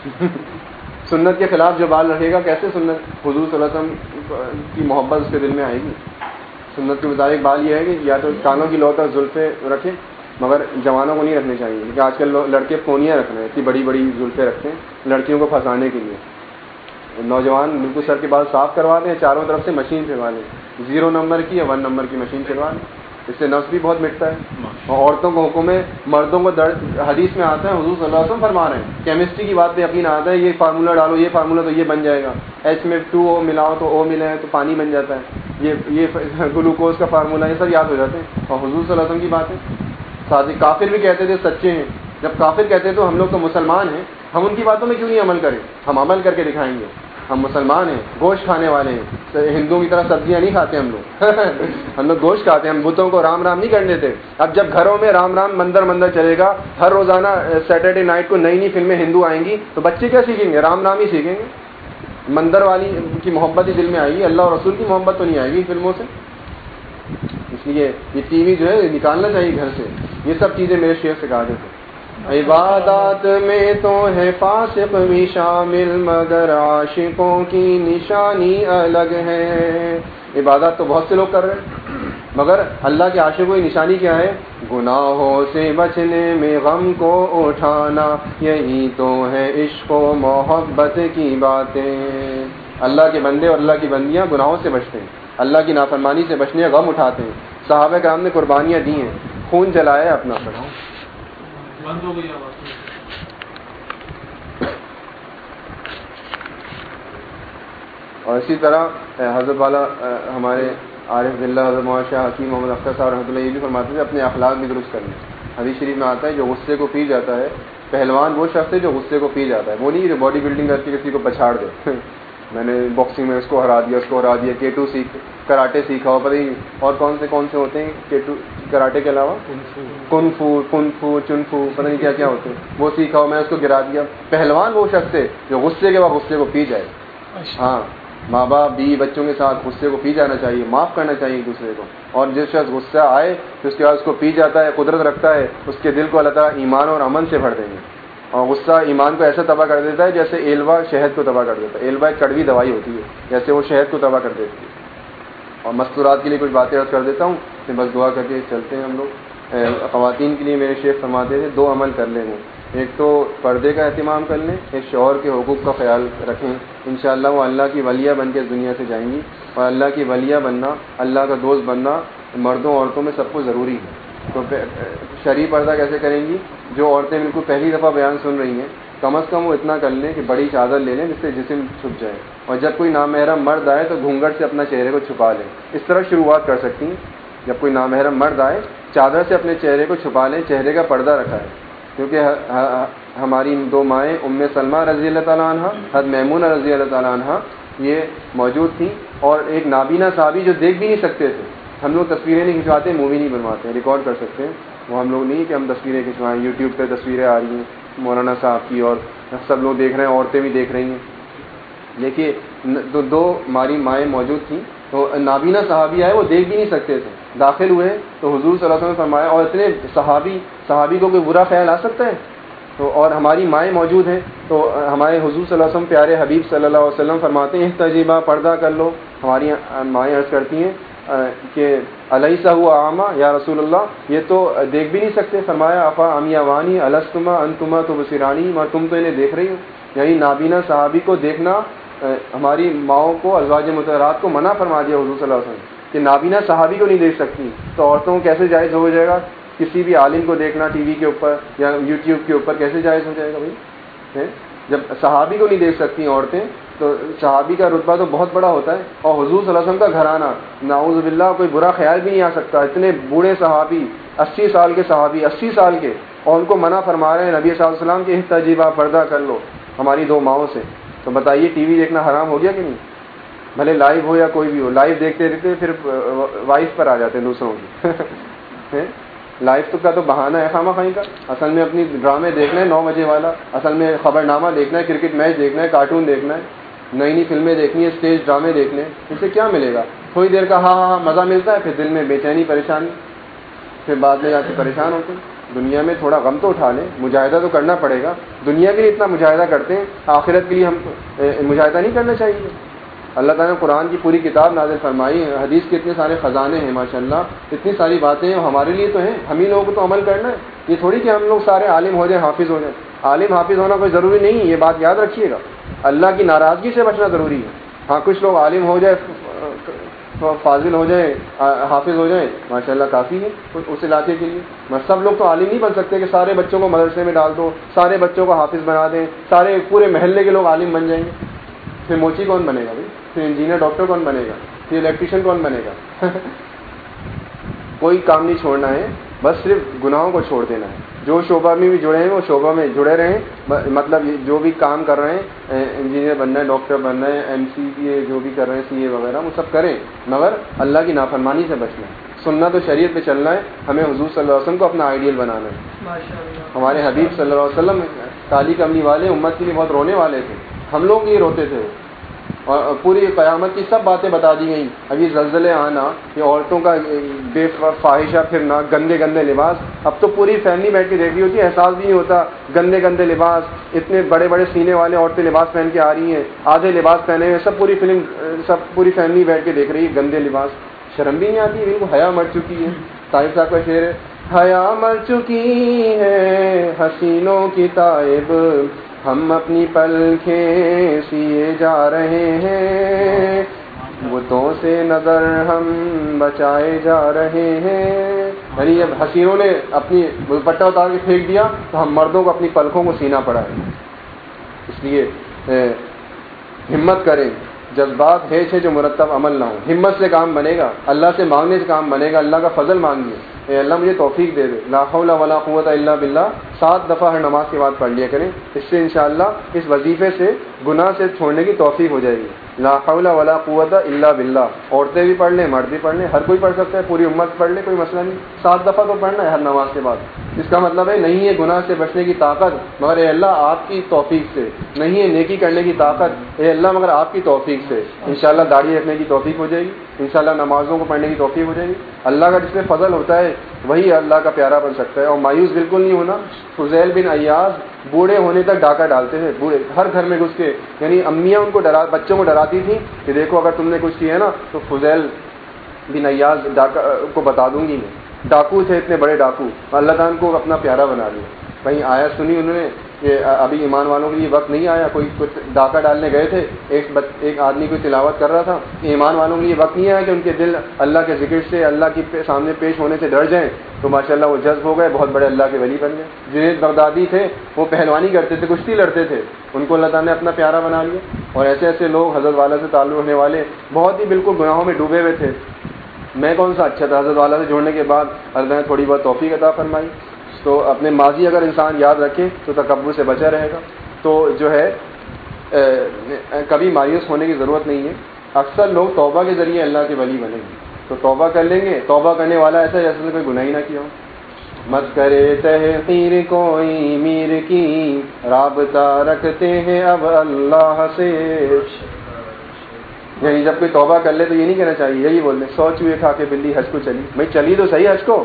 Speaker 1: سنت کے خلاف جو بال رکھے گا کیسے سنت؟ حضور صلی اللہ علیہ وسلم کی محبت اس کے دل میں آئے گی۔ سنت کے مطابق بال یہ ہے کہ یا تو کانوں کی لو تک زلفے رکھیں مگر جوانوں کو نہیں رکھنے چاہیے۔ کیونکہ آج کل لڑکے پونیاں رکھ رہے ہیں اتنی بڑی بڑی زلفے رکھتے ہیں لڑکیوں کو پھنسانے کے لیے۔ نوجوان بالکل سر کے بال صاف کروا دیں چاروں طرف سے مشین چلوا لیں۔ زیرو نمبر کی یا ون نمبر کی مشین چلوا لیں۔ اس سے نفس بھی بہت مٹتا ہے۔ اور عورتوں کو حکم ہے مردوں کو درد حدیث میں آتا ہے حضور صلی اللہ علیہ وسلم فرما رہے ہیں۔ کیمسٹری کی بات پہ نہ آتا ہے یہ فارمولہ ڈالو یہ فارمولہ تو یہ بن جائے گا۔ ایچ میں ٹو او ملاؤ تو او ملے تو پانی بن جاتا ہے۔ یہ یہ گلوکوز کا فارمولہ یہ سب یاد ہو جاتے ہیں اور حضور صلی اللہ علیہ وسلم کی بات ہے ساتھ ہی کافر بھی کہتے تھے سچے ہیں۔ جب کافر کہتے تو ہم لوگ تو مسلمان ہیں۔ ہم ان کی باتوں میں کیوں نہیں عمل کریں؟ ہم عمل کر کے دکھائیں گے۔ ہم مسلمان ہیں، گوشت کھانے والے ہیں۔ ہندوؤں کی طرح سبزیاں نہیں کھاتے ہم لوگ۔ ہم لوگ گوشت کھاتے ہیں، ہم بتوں کو رام رام نہیں کرنے دیتے۔ اب جب گھروں میں رام رام مندر مندر چلے گا، ہر روزانہ سیٹرڈے نائٹ کو نئی نئی فلمیں ہندو آئیں گی، تو بچے کیا سیکھیں گے؟ رام رام ہی سیکھیں گے۔ مندر والی کی محبت ہی دل میں آئے گی، اللہ اور رسول کی محبت تو نہیں آئے گی فلموں سے۔ اس لیے یہ ٹی وی جو ہے نکالنا چاہیے گھر سے۔ یہ سب چیزیں میرے شیخ سے کہا دیتے عبادات میں تو ہے فاسق بھی شامل، مگر عاشقوں کی نشانی الگ ہے۔ عبادات تو بہت سے لوگ کر رہے ہیں، مگر اللہ کے عاشقوں کی نشانی کیا ہے؟ گناہوں سے بچنے میں غم کو اٹھانا یہی تو ہے عشق و محبت کی باتیں۔ اللہ کے بندے اور اللہ کی بندیاں گناہوں سے بچتے ہیں اللہ کی نافرمانی سے بچنے غم اٹھاتے ہیں۔ صحابہ کرام نے قربانیاں دی ہیں خون جلایا اپنا۔ بند ہو گئی اور اسی طرح حضرت والا ہمارے عارف اللہ معاشہ حکیم محمد اختر صاحب رحمۃ اللہ یہ بھی فرماتے تھے اپنے اخلاق بھی درست کرنے حدیث شریف میں آتا ہے جو غصے کو پی جاتا ہے پہلوان وہ شخص ہے جو غصے کو پی جاتا ہے۔ وہ نہیں جو باڈی بلڈنگ کر کے کسی کو پچھاڑ دے۔ میں نے باکسنگ میں اس کو ہرا دیا اس کو ہرا دیا کے ٹو سیکھ کراٹے سیکھا۔ ہو پتہ اور کون سے کون سے ہوتے ہیں کے ٹو کراٹے کے علاوہ؟ کن فو۔ کن فو چن فو پتہ نہیں کیا کیا ہوتے ہیں۔ وہ سیکھا ہو میں اس کو گرا دیا۔ پہلوان وہ شخص ہے جو غصے کے بعد غصے کو پی جائے۔ اچھا۔ ہاں۔ ماں باپ بیوی بچوں کے ساتھ غصے کو پی جانا چاہیے، معاف کرنا چاہیے ایک دوسرے کو۔ اور جس شخص غصہ آئے تو اس کے بعد اس کو پی جاتا ہے، قدرت رکھتا ہے، اس کے دل کو اللہ تعالیٰ ایمان اور امن سے بھر دیں گے۔ اور غصہ ایمان کو ایسا تباہ کر دیتا ہے جیسے ایلوا شہد کو تباہ کر دیتا ہے۔ ایلوا ایک کڑوی دوائی ہوتی ہے، جیسے وہ شہد کو تباہ کر دیتی ہے۔ اور مستورات کے لیے کچھ باتیں کر دیتا ہوں کہ بس دعا کر کے چلتے ہیں ہم لوگ۔ خواتین کے لیے میرے شیخ فرماتے تھے، دو عمل کر لیں گے ایک تو پردے کا اہتمام کر لیں، ایک شوہر کے حقوق کا خیال رکھیں۔ انشاءاللہ وہ اللہ کی ولیہ بن کے دنیا سے جائیں گی اور اللہ کی ولیہ بننا، اللہ کا دوست بننا مردوں عورتوں میں سب کو ضروری ہے۔ تو شرع پردہ کیسے کریں گی؟ جو عورتیں بالکل پہلی دفعہ بیان سن رہی ہیں، کم از کم وہ اتنا کر لیں کہ بڑی چادر لے لیں جس سے جسم چھپ جائے۔ اور جب کوئی نامحرم مرد آئے تو گھونگھٹ سے اپنا چہرے کو چھپا لیں۔ اس طرح شروعات کر سکتی ہیں۔ جب کوئی نامحرم مرد آئے، چادر سے اپنے چہرے کو چھپا لیں، چہرے کا پردہ رکھا ہے۔ کیونکہ ہماری دو مائیں، ام سلمہ رضی اللہ تعالیٰ عنہ حد محمون رضی اللہ تعالیٰ عنہ، یہ موجود تھیں اور ایک نابینا صحابی جو دیکھ بھی نہیں سکتے تھے۔ ہم لوگ تصویریں نہیں کھنچواتے مووی نہیں بنواتے ریکارڈ کر سکتے ہیں۔ وہ ہم لوگ نہیں کہ ہم تصویریں کھنچوائیں یوٹیوب پہ تصویریں آ رہی ہیں، مولانا صاحب کی اور سب لوگ دیکھ رہے ہیں، عورتیں بھی دیکھ رہی ہیں۔ دیکھیے، دو دو ہماری مائیں موجود تھیں۔ تو نابینا صحابی آئے، وہ دیکھ بھی نہیں سکتے تھے۔ داخل ہوئے تو حضور صلی اللہ علیہ وسلم فرمایا، اور اتنے صحابی صحابی کو کوئی برا خیال آ سکتا ہے؟ تو اور ہماری مائیں موجود ہیں۔ تو ہمارے حضور صلی اللہ علیہ وسلم، پیارے حبیب صلی اللہ علیہ وسلم فرماتے ہیں تجربہ پردہ کر لو۔ ہماری مائیں عرض کرتی ہیں کہ علیہ سا ہوا عامہ یا رسول اللہ، یہ تو دیکھ بھی نہیں سکتے۔ فرمایا، افا امیہ وانی السطمہ انتما تو بصیرانی مگر تم تو انہیں دیکھ رہی ہو یعنی نابینا صحابی کو دیکھنا ہماری ماؤں کو، ازواج متحرات کو منع فرما دیا حضور صلی اللہ علیہ وسلم کہ نابینا صحابی کو نہیں دیکھ سکتی۔ تو عورتوں کو کیسے جائز ہو جائے گا؟ کسی بھی عالم کو دیکھنا ٹی وی کے اوپر یا یوٹیوب کے اوپر کیسے جائز ہو جائے گا بھائی؟ جب صحابی کو نہیں دیکھ سکتی عورتیں، تو صحابی کا رتبہ تو بہت بڑا ہوتا ہے۔ اور حضور صلی اللہ علیہ وسلم کا گھرانہ ناؤز باللہ، کوئی برا خیال بھی نہیں آ سکتا۔ اتنے بوڑھے صحابی، اسی سال کے صحابی، اسی سال کے، اور ان کو منع فرما رہے ہیں۔ نبی صلی اللہ علیہ وسلم کے تجیبہ پردہ کر لو ہماری دو ماؤں سے۔ تو بتائیے ٹی وی دیکھنا حرام ہو گیا کہ نہیں؟ بھلے لائیو ہو یا کوئی بھی ہو لائیو دیکھتے رہتے، پھر وائف پر آ جاتے ہیں دوسروں کی۔ لائف تو کا تو بہانہ ہے خامہ خائی کا؟ اصل میں اپنی ڈرامے دیکھنا ہے نو بجے والا، اصل میں خبر نامہ دیکھنا ہے کرکٹ میچ دیکھنا ہے کارٹون دیکھنا ہے، نئی نئی فلمیں دیکھنی ہے اسٹیج ڈرامے دیکھنے اس سے کیا ملے گا؟ تھوڑی دیر کا ہاں ہاں ہاں مزہ ملتا ہے، پھر دل میں بے چینی، پریشانی، پھر بعد میں جا کے پریشان ہوتے ہیں۔ دنیا میں تھوڑا غم تو اٹھا لیں، مجاہدہ تو کرنا پڑے گا۔ دنیا کے لیے اتنا مجاہدہ کرتے ہیں، آخرت کے لیے ہم مجاہدہ نہیں کرنا چاہیے۔ اللہ تعالیٰ نے قرآن کی پوری کتاب نازل فرمائی ہے، حدیث کے اتنے سارے خزانے ہیں ماشاء اللہ اتنی ساری باتیں ہیں، ہمارے لیے تو ہیں ہم ہی لوگوں کو تو عمل کرنا ہے۔ یہ تھوڑی کہ ہم لوگ سارے عالم ہو جائیں، حافظ ہو جائیں۔ عالم حافظ ہونا کوئی ضروری نہیں یہ بات یاد رکھیے گا۔ اللہ کی ناراضگی سے بچنا ضروری ہے۔ ہاں کچھ لوگ عالم ہو جائے فاضل ہو جائیں حافظ ہو جائیں ماشاء اللہ کافی ہے اس علاقے کے لیے۔ سب لوگ تو عالم نہیں بن سکتے کہ سارے بچوں کو مدرسے میں ڈال دو، سارے بچوں کو حافظ بنا دیں، سارے پورے محلے کے لوگ عالم بن جائیں گے۔ پھر موچی کون بنے گا بھائی؟ پھر انجینئر، ڈاکٹر کون بنے گا؟ پھر الیکٹریشین کون بنے گا؟ کوئی کام نہیں چھوڑنا ہے، بس صرف گناہوں کو چھوڑ دینا ہے۔ جو شعبہ میں بھی جڑے ہیں وہ شعبہ میں جڑے رہیں۔ مطلب جو بھی کام کر رہے ہیں انجینئر بننا ہے ڈاکٹر بننا ہے ایم سی پی جو بھی کر رہے ہیں سی اے وغیرہ وہ سب کریں۔ مگر اللہ کی نافرمانی سے بچنا ہے۔ سننا تو شریعت پہ چلنا ہے ہمیں حضور صلی اللہ علیہ وسلم کو اپنا آئیڈیل بنانا ہے۔ ہمارے حبیب صلی اللہ علیہ وسلم کالی کملی والے امت کے لیے بہت رونے والے تھے۔ ہم لوگ یہ روتے تھے۔ اور پوری قیامت کی سب باتیں بتا دی گئیں۔ ابھی زلزلے آنا، یہ عورتوں کا بے فواہشہ پھرنا، گندے گندے لباس۔ اب تو پوری فیملی بیٹھ کے دیکھ رہی ہوتی ہے، احساس بھی نہیں ہوتا، گندے گندے لباس، اتنے بڑے بڑے سینے والے عورتیں لباس پہن کے آ رہی ہیں، آدھے لباس پہنے ہوئے سب پوری فلم، سب پوری فیملی بیٹھ کے دیکھ رہی ہے، گندے لباس۔ شرم بھی نہیں آتی؟ بالکل حیا مر چکی ہے۔ طائف صاحب کا شعر ہے، حیا مر چکی ہے، حسینوں کی طائب۔ ہم اپنی پلکھیں سیے جا رہے ہیں۔ بتوں سے نظر ہم بچائے جا رہے ہیں۔ یعنی جب حسینوں نے اپنی دوپٹہ اتار کے پھینک دیا تو ہم مردوں کو اپنی پلکوں کو سینا پڑا ہے۔ اس لیے ہمت کریں۔ جذبات ہے جو مرتب عمل نہ ہو۔ ہمت سے کام بنے گا، اللہ سے مانگنے سے کام بنے گا، اللہ کا فضل مانگیے۔ اے اللہ، مجھے توفیق دے دے۔ لا حول ولا قوت الا باللہ۔ سات دفعہ ہر نماز کے بعد پڑھ لیا کریں۔ اس سے انشاءاللہ اس وظیفے سے، گناہ سے چھوڑنے کی توفیق ہو جائے گی۔ لا حول ولا قوت الا باللہ۔ عورتیں بھی پڑھ لیں، مرد بھی پڑھ لیں، ہر کوئی پڑھ سکتا ہے، پوری امت پڑھ لے، کوئی مسئلہ نہیں۔ سات دفعہ تو پڑھنا ہے ہر نماز کے بعد۔ اس کا مطلب ہے نہیں ہے گناہ سے بچنے کی طاقت، مگر اے اللہ آپ کی توفیق سے۔ نہیں ہے نیکی کرنے کی طاقت، اے اللہ مگر آپ کی توفیق سے۔ انشاءاللہ داڑھی رکھنے کی توفیق ہو جائے گی۔ انشاءاللہ نمازوں کو پڑھنے کی توفیق ہو جائے گی۔ اللہ کا جس میں فضل ہوتا ہے، وہی اللہ کا پیارا بن سکتا ہے۔ اور مایوس بالکل نہیں ہونا۔ فضیل بن ایاز بوڑھے ہونے تک ڈاکہ ڈالتے تھے، بوڑھے ہر گھر میں گھس کے یعنی امیاں ان کو ڈرا، بچوں کو ڈراتی تھیں کہ دیکھو اگر تم نے کچھ کیا ہے نا، تو فضیل بن ایاز ڈاکہ، کو بتا دوں گی میں۔ ڈاکو تھے اتنے بڑے ڈاکو، اللہ تعالیٰ کو اپنا پیارا بنا دیا۔ کہیں آیا سنی انہوں نے کہ ابھی ایمان والوں کے لیے وقت نہیں آیا، کوئی کچھ ڈاکہ ڈالنے گئے تھے، ایک ایک آدمی کوئی تلاوت کر رہا تھا، ایمان والوں کے لیے وقت نہیں آیا کہ ان کے دل اللہ کے ذکر سے، اللہ کی سامنے پیش ہونے سے ڈر جائیں، تو ماشاء اللہ وہ جذب ہو گئے، بہت بڑے اللہ کے ولی بن گئے۔ جنید بغدادی تھے، وہ پہلوانی کرتے تھے، کشتی لڑتے تھے۔ ان کو اللہ تعالیٰ نے اپنا پیارا بنا لیا۔ اور ایسے ایسے لوگ حضرت والا سے تعلق ہونے والے بہت ہی بالکل گناہوں میں ڈوبے ہوئے تھے۔ میں کون سا اچھا تھا؟ حضرت والا سے جوڑنے کے بعد اللہ نے تھوڑی بہت توفیق عطا فرمائی۔ تو اپنے ماضی اگر انسان یاد رکھے تو تکبر سے بچا رہے گا۔ تو جو ہے کبھی مایوس ہونے کی ضرورت نہیں ہے۔ اکثر لوگ توبہ کے ذریعے اللہ کے ولی بنیں گے۔ تو توبہ کر لیں گے۔ توبہ کرنے والا ایسا جیسے نے کوئی گناہ ہی نہ کیا ہو۔ مت کرے تحقیر کوئی میر کی۔ رابطہ رکھتے ہیں اب اللہ سے۔ یعنی جب کوئی توبہ کر لے تو یہ نہیں کہنا چاہیے، یہی بول دیں سو چوہے کھا کے بلی، حج کو چلی۔ بھائی چلی تو صحیح حج کو۔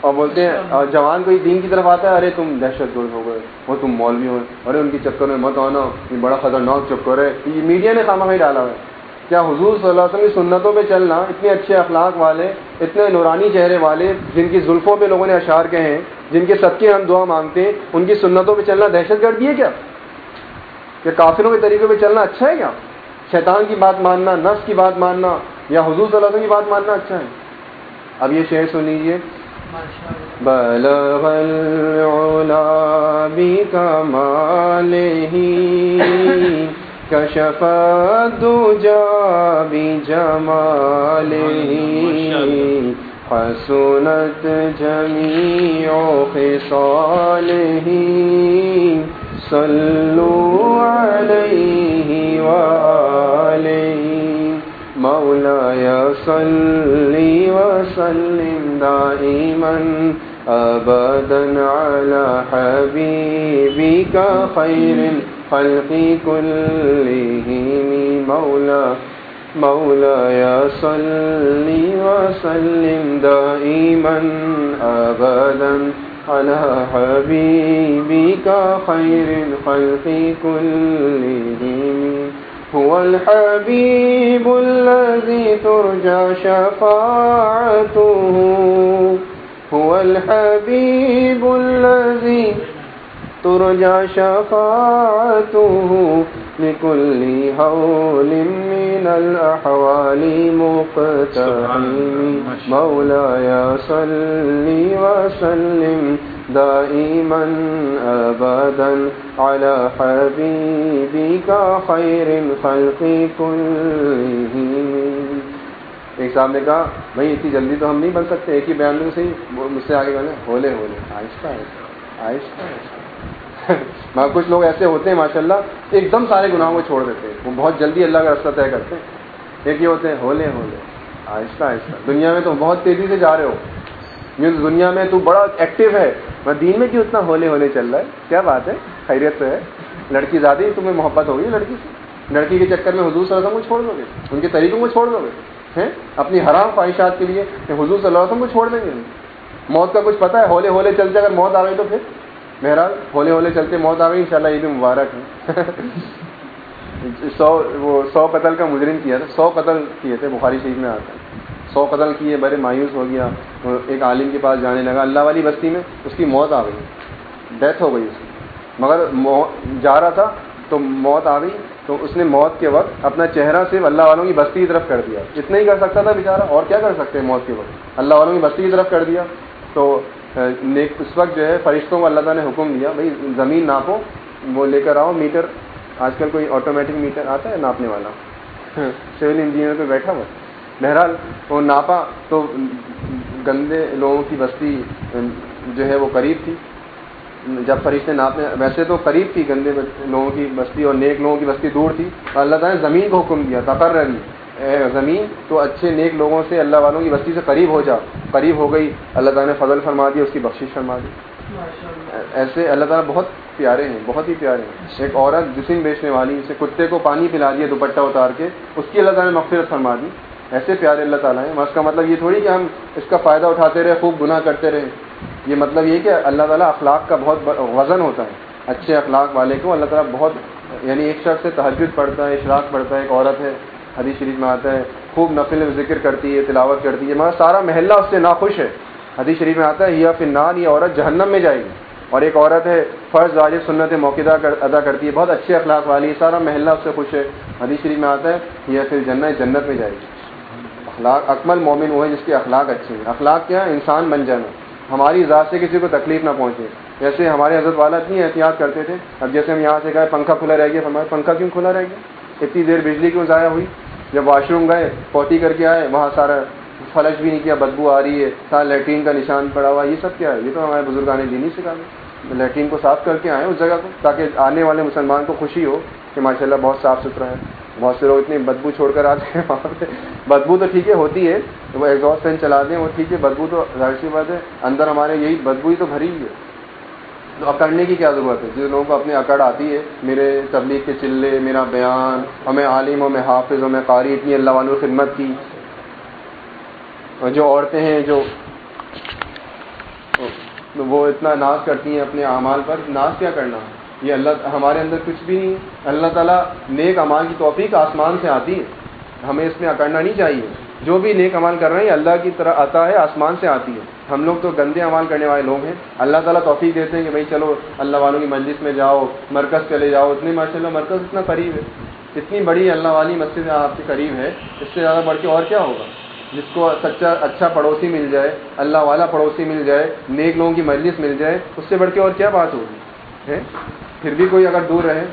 Speaker 1: اور بولتے ہیں، اور جوان کوئی دین کی طرف آتا ہے، ارے تم دہشت گرد ہو گئے، وہ تم مولوی ہو، ارے ان کے چکر میں مت آنا، یہ بڑا خطرناک چکر ہے۔ یہ میڈیا نے خامہ ہی ڈالا ہے۔ کیا حضور صلی اللہ علیہ وسلم کی سنتوں پہ چلنا، اتنے اچھے اخلاق والے، اتنے نورانی چہرے والے، جن کی زلفوں پہ لوگوں نے اشعار کہے ہیں، جن کے صدقے ہم دعا مانگتے ہیں، ان کی سنتوں پہ چلنا دہشت گردی ہے کیا؟ کہ کافروں کے طریقے پہ چلنا اچھا ہے کیا؟ شیطان کی بات ماننا، نفس کی بات ماننا، یا حضور صلی اللہ علیہ وسلم کی بات ماننا اچھا ہے؟ اب یہ شعر سن لیجیے بلغ العلا بكماله كشف الدجى بجماله حسنت جميع خصاله. صلوا عليه وآله. مولاي صل وسلم دائما أبدا على حبيبك خير الخلق كلهم. مولا مولاي صل وسلم دائما أبدا على حبيبك خير الخلق كلهم. هو الحبيب الذي ترجى شفاعته. هو الحبيب الذي ترجى شفاعته لكل هول من الأحوال مقتحم. مولاي صل وسلم دائما أبدا على حبيبك خير الخلق كلهم. صاحب نے کہا بھائی اتنی جلدی تو ہم نہیں بن سکتے ایک ہی بیان میں سے مجھ سے آگے بنے. ہولے ہولے آہستہ آہستہ آہستہ آہستہ مگر کچھ لوگ ایسے ہوتے ہیں ماشاء اللہ ایک دم سارے گناہوں کو چھوڑ دیتے ہیں۔ وہ بہت جلدی اللہ کا رستہ طے کرتے ہیں۔ ایک یہ ہوتے ہیں، ہولے ہولے، آہستہ آہستہ۔ دنیا میں تو بہت تیزی سے جا رہے ہو۔ یہ دنیا میں تو بڑا ایکٹیو ہے۔ میں دین میں کیوں اتنا ہولے ہولے چل رہا ہے؟ کیا بات ہے؟ خیریت سے ہے۔ لڑکی زیادہ ہی تمہیں محبت ہوگی لڑکی سے۔ لڑکی کے چکر میں حضور صلی اللہ علیہ وسلم کو چھوڑ دو گے۔ ان کے طریقوں کو چھوڑ دو گے۔ ہیں؟ اپنی حرام خواہشات کے لیے کہ حضور صلی اللہ علیہ وسلم کو چھوڑ دیں گے۔ موت کا کچھ پتا ہے، ہولے ہولے چلتے اگر موت آ گئی تو پھر؟ بہرحال ہولے ہولے چلتے موت آ گئی ان شاء اللہ یہ بھی مبارک ہے۔ سو، وہ سو قتل کا مجرم کیا تھا، سو قتل کیے تھے، بخاری شریف میں آتا ہے۔ سو قتل کیے، بڑے مایوس ہو گیا۔ ایک عالم کے پاس جانے لگا۔ اللہ والی بستی میں اس کی موت آ گئی۔ ڈیتھ ہو گئی اس کی۔ مگر جا رہا تھا تو موت آ گئی۔ تو اس نے موت کے وقت اپنا چہرہ صرف اللہ والوں کی بستی کی طرف کر دیا۔ اتنا ہی کر سکتا تھا بیچارہ، اور کیا کر سکتے ہیں موت کے وقت؟ اللہ والوں کی بستی کی طرف کر دیا۔ تو اس وقت جو ہے فرشتوں کو اللہ تعالیٰ نے حکم دیا بھائی زمین ناپو وہ لے کر آؤ میٹر آج کل کوئی آٹومیٹک میٹر آتا ہے ناپنے والا۔ سول انجینئر پہ بیٹھا ہوا۔ بہرحال وہ ناپا تو گندے لوگوں کی بستی جو ہے وہ قریب تھی۔ جب فرشتے ناپنے ویسے تو قریب تھی گندے لوگوں کی بستی اور نیک لوگوں کی بستی دور تھی اللہ تعالیٰ نے زمین کو حکم دیا تقر رہی زمین تو اچھے نیک لوگوں سے اللہ والوں کی بستی سے قریب ہو جا قریب ہو گئی اللہ تعالیٰ نے فضل فرما دیا اس کی بخشش فرما دی۔ ایسے اللہ تعالیٰ بہت پیارے ہیں بہت ہی پیارے ہیں۔ ایک عورت جسم بیچنے والی اسے کتے کو پانی پلا دیا دوپٹہ اتار کے اس کی اللہ تعالیٰ نے مغفرت فرما دی۔ ایسے پیارے اللہ تعالیٰ ہیں اس کا مطلب یہ تھوڑی کہ ہم اس کا فائدہ اٹھاتے رہے خوب گناہ کرتے رہے۔ یہ مطلب یہ کہ اللہ تعالیٰ اخلاق کا بہت وزن ہوتا ہے۔ اچھے اخلاق والے کو اللہ تعالیٰ بہت یعنی ایک شخص سے تحجد پڑھتا ہے اشراق پڑھتا ہے ایک عورت ہے۔ حدیث شریف میں آتا ہے، خوب نفل ذکر کرتی ہے، تلاوت کرتی ہے، مگر سارا محلہ اس سے ناخوش ہے۔ حدیث شریف میں آتا ہے، یا پھر یہ عورت جہنم میں جائے گی۔ اور ایک عورت ہے، فرض واجب سنت موقع ادا کرتی ہے، بہت اچھے اخلاق والی ہے، سارا محلہ اس سے خوش ہے۔ حدیث شریف میں آتا ہے، یا پھر جنت جنت میں جائے گی۔ اخلاق، اکمل مومن وہ ہے جس کے اخلاق اچھے ہیں۔ اخلاق کیا ہے؟ انسان بن جانا ہماری ذات سے کسی کو تکلیف نہ پہنچے۔ جیسے ہمارے حضرت والا اتنی احتیاط کرتے تھے، اب جیسے ہم یہاں سے گئے، پنکھا کھلا رہ گیا ہمارا پنکھا کیوں کھلا رہ گیا؟ اتنی دیر بجلی کیوں ضائع ہوئی؟ جب واش روم گئے پوٹی کر کے آئے، وہاں سارا فلش بھی نہیں کیا، بدبو آ رہی ہے، سارا لیٹرین کا نشان پڑا ہوا یہ سب کیا ہے؟ یہ تو ہمارے بزرگان نے نہیں سکھا لیٹرین کو صاف کر کے آئے اس جگہ کو، تاکہ آنے والے مسلمان کو خوشی ہو کہ ماشاء اللہ بہت صاف ستھرا ہے۔ بہت سے لوگ اتنی بدبو چھوڑ کر آتے ہیں وہاں پہ۔ بدبو تو ٹھیک ہے، ہوتی ہے، وہ ایگزاسٹ فین چلا دیں، وہ ٹھیک ہے، بدبو تو ظاہر سی بات ہے، اندر ہمارے یہی بدبو ہی تو بھری ہی ہے۔ اکڑنے کی کیا ضرورت ہے؟ جن لوگوں کو اپنی اکڑ آتی ہے، میرے تبلیغ کے چلے، میرا بیان، ہمیں عالم ہوں میں حافظ ہوں میں قاری، اتنی اللہ والوں خدمت کی۔ اور جو عورتیں ہیں، جو وہ اتنا ناز کرتی ہیں اپنے اعمال پر، ناز کیا کرنا؟ یہ اللہ، ہمارے اندر کچھ بھی نہیں۔ اللہ تعالیٰ نیک امال کی توفیق آسمان سے آتی ہے۔ ہمیں اس میں اکڑنا نہیں چاہیے۔ جو بھی نیک امال کر رہے ہیں اللہ کی طرح آتا ہے، آسمان سے آتی ہے۔ ہم لوگ تو گندے امال کرنے والے لوگ ہیں۔ اللہ تعالیٰ توفیق دیتے ہیں کہ بھائی چلو، اللہ والوں کی مجلس میں جاؤ، مرکز چلے جاؤ۔ اتنی ماشاء اللہ مرکز اتنا قریب ہے۔ اتنی بڑی اللہ والی مسجد آپ کے قریب ہے۔ اس سے زیادہ بڑھ کے اور کیا ہوگا؟ جس کو سچا اچھا پڑوسی مل جائے، اللہ والا پڑوسی مل جائے، نیک لوگوں کی مجلس مل جائے، اس سے بڑھ کے اور کیا بات ہوگی؟ ہے پھر بھی کوئی اگر دور رہے،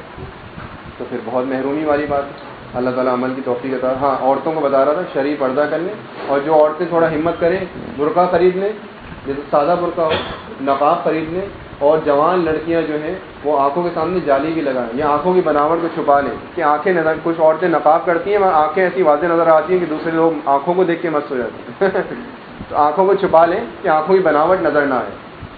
Speaker 1: تو پھر بہت محرومی والی بات ہے۔ اللہ تعالیٰ عمل کی توفیق عطا ہاں عورتوں کو بتا رہا تھا شریف پردہ کرنے اور جو عورتیں تھوڑا ہمت کریں، برقع خرید لیں، جیسے سادہ برقع ہو، نقاب خرید لیں اور جوان لڑکیاں جو ہیں، وہ آنکھوں کے سامنے جالی بھی لگائیں یا آنکھوں کی بناوٹ کو چھپا لیں کہ آنکھیں نظر کچھ عورتیں نقاب کرتی ہیں، مگر آنکھیں ایسی واضح نظر آتی ہیں کہ دوسرے لوگ آنکھوں کو دیکھ کے مست ہو جاتے ہیں۔ تو آنکھوں کو چھپا لیں کہ آنکھوں کی بناوٹ نظر نہ آئے۔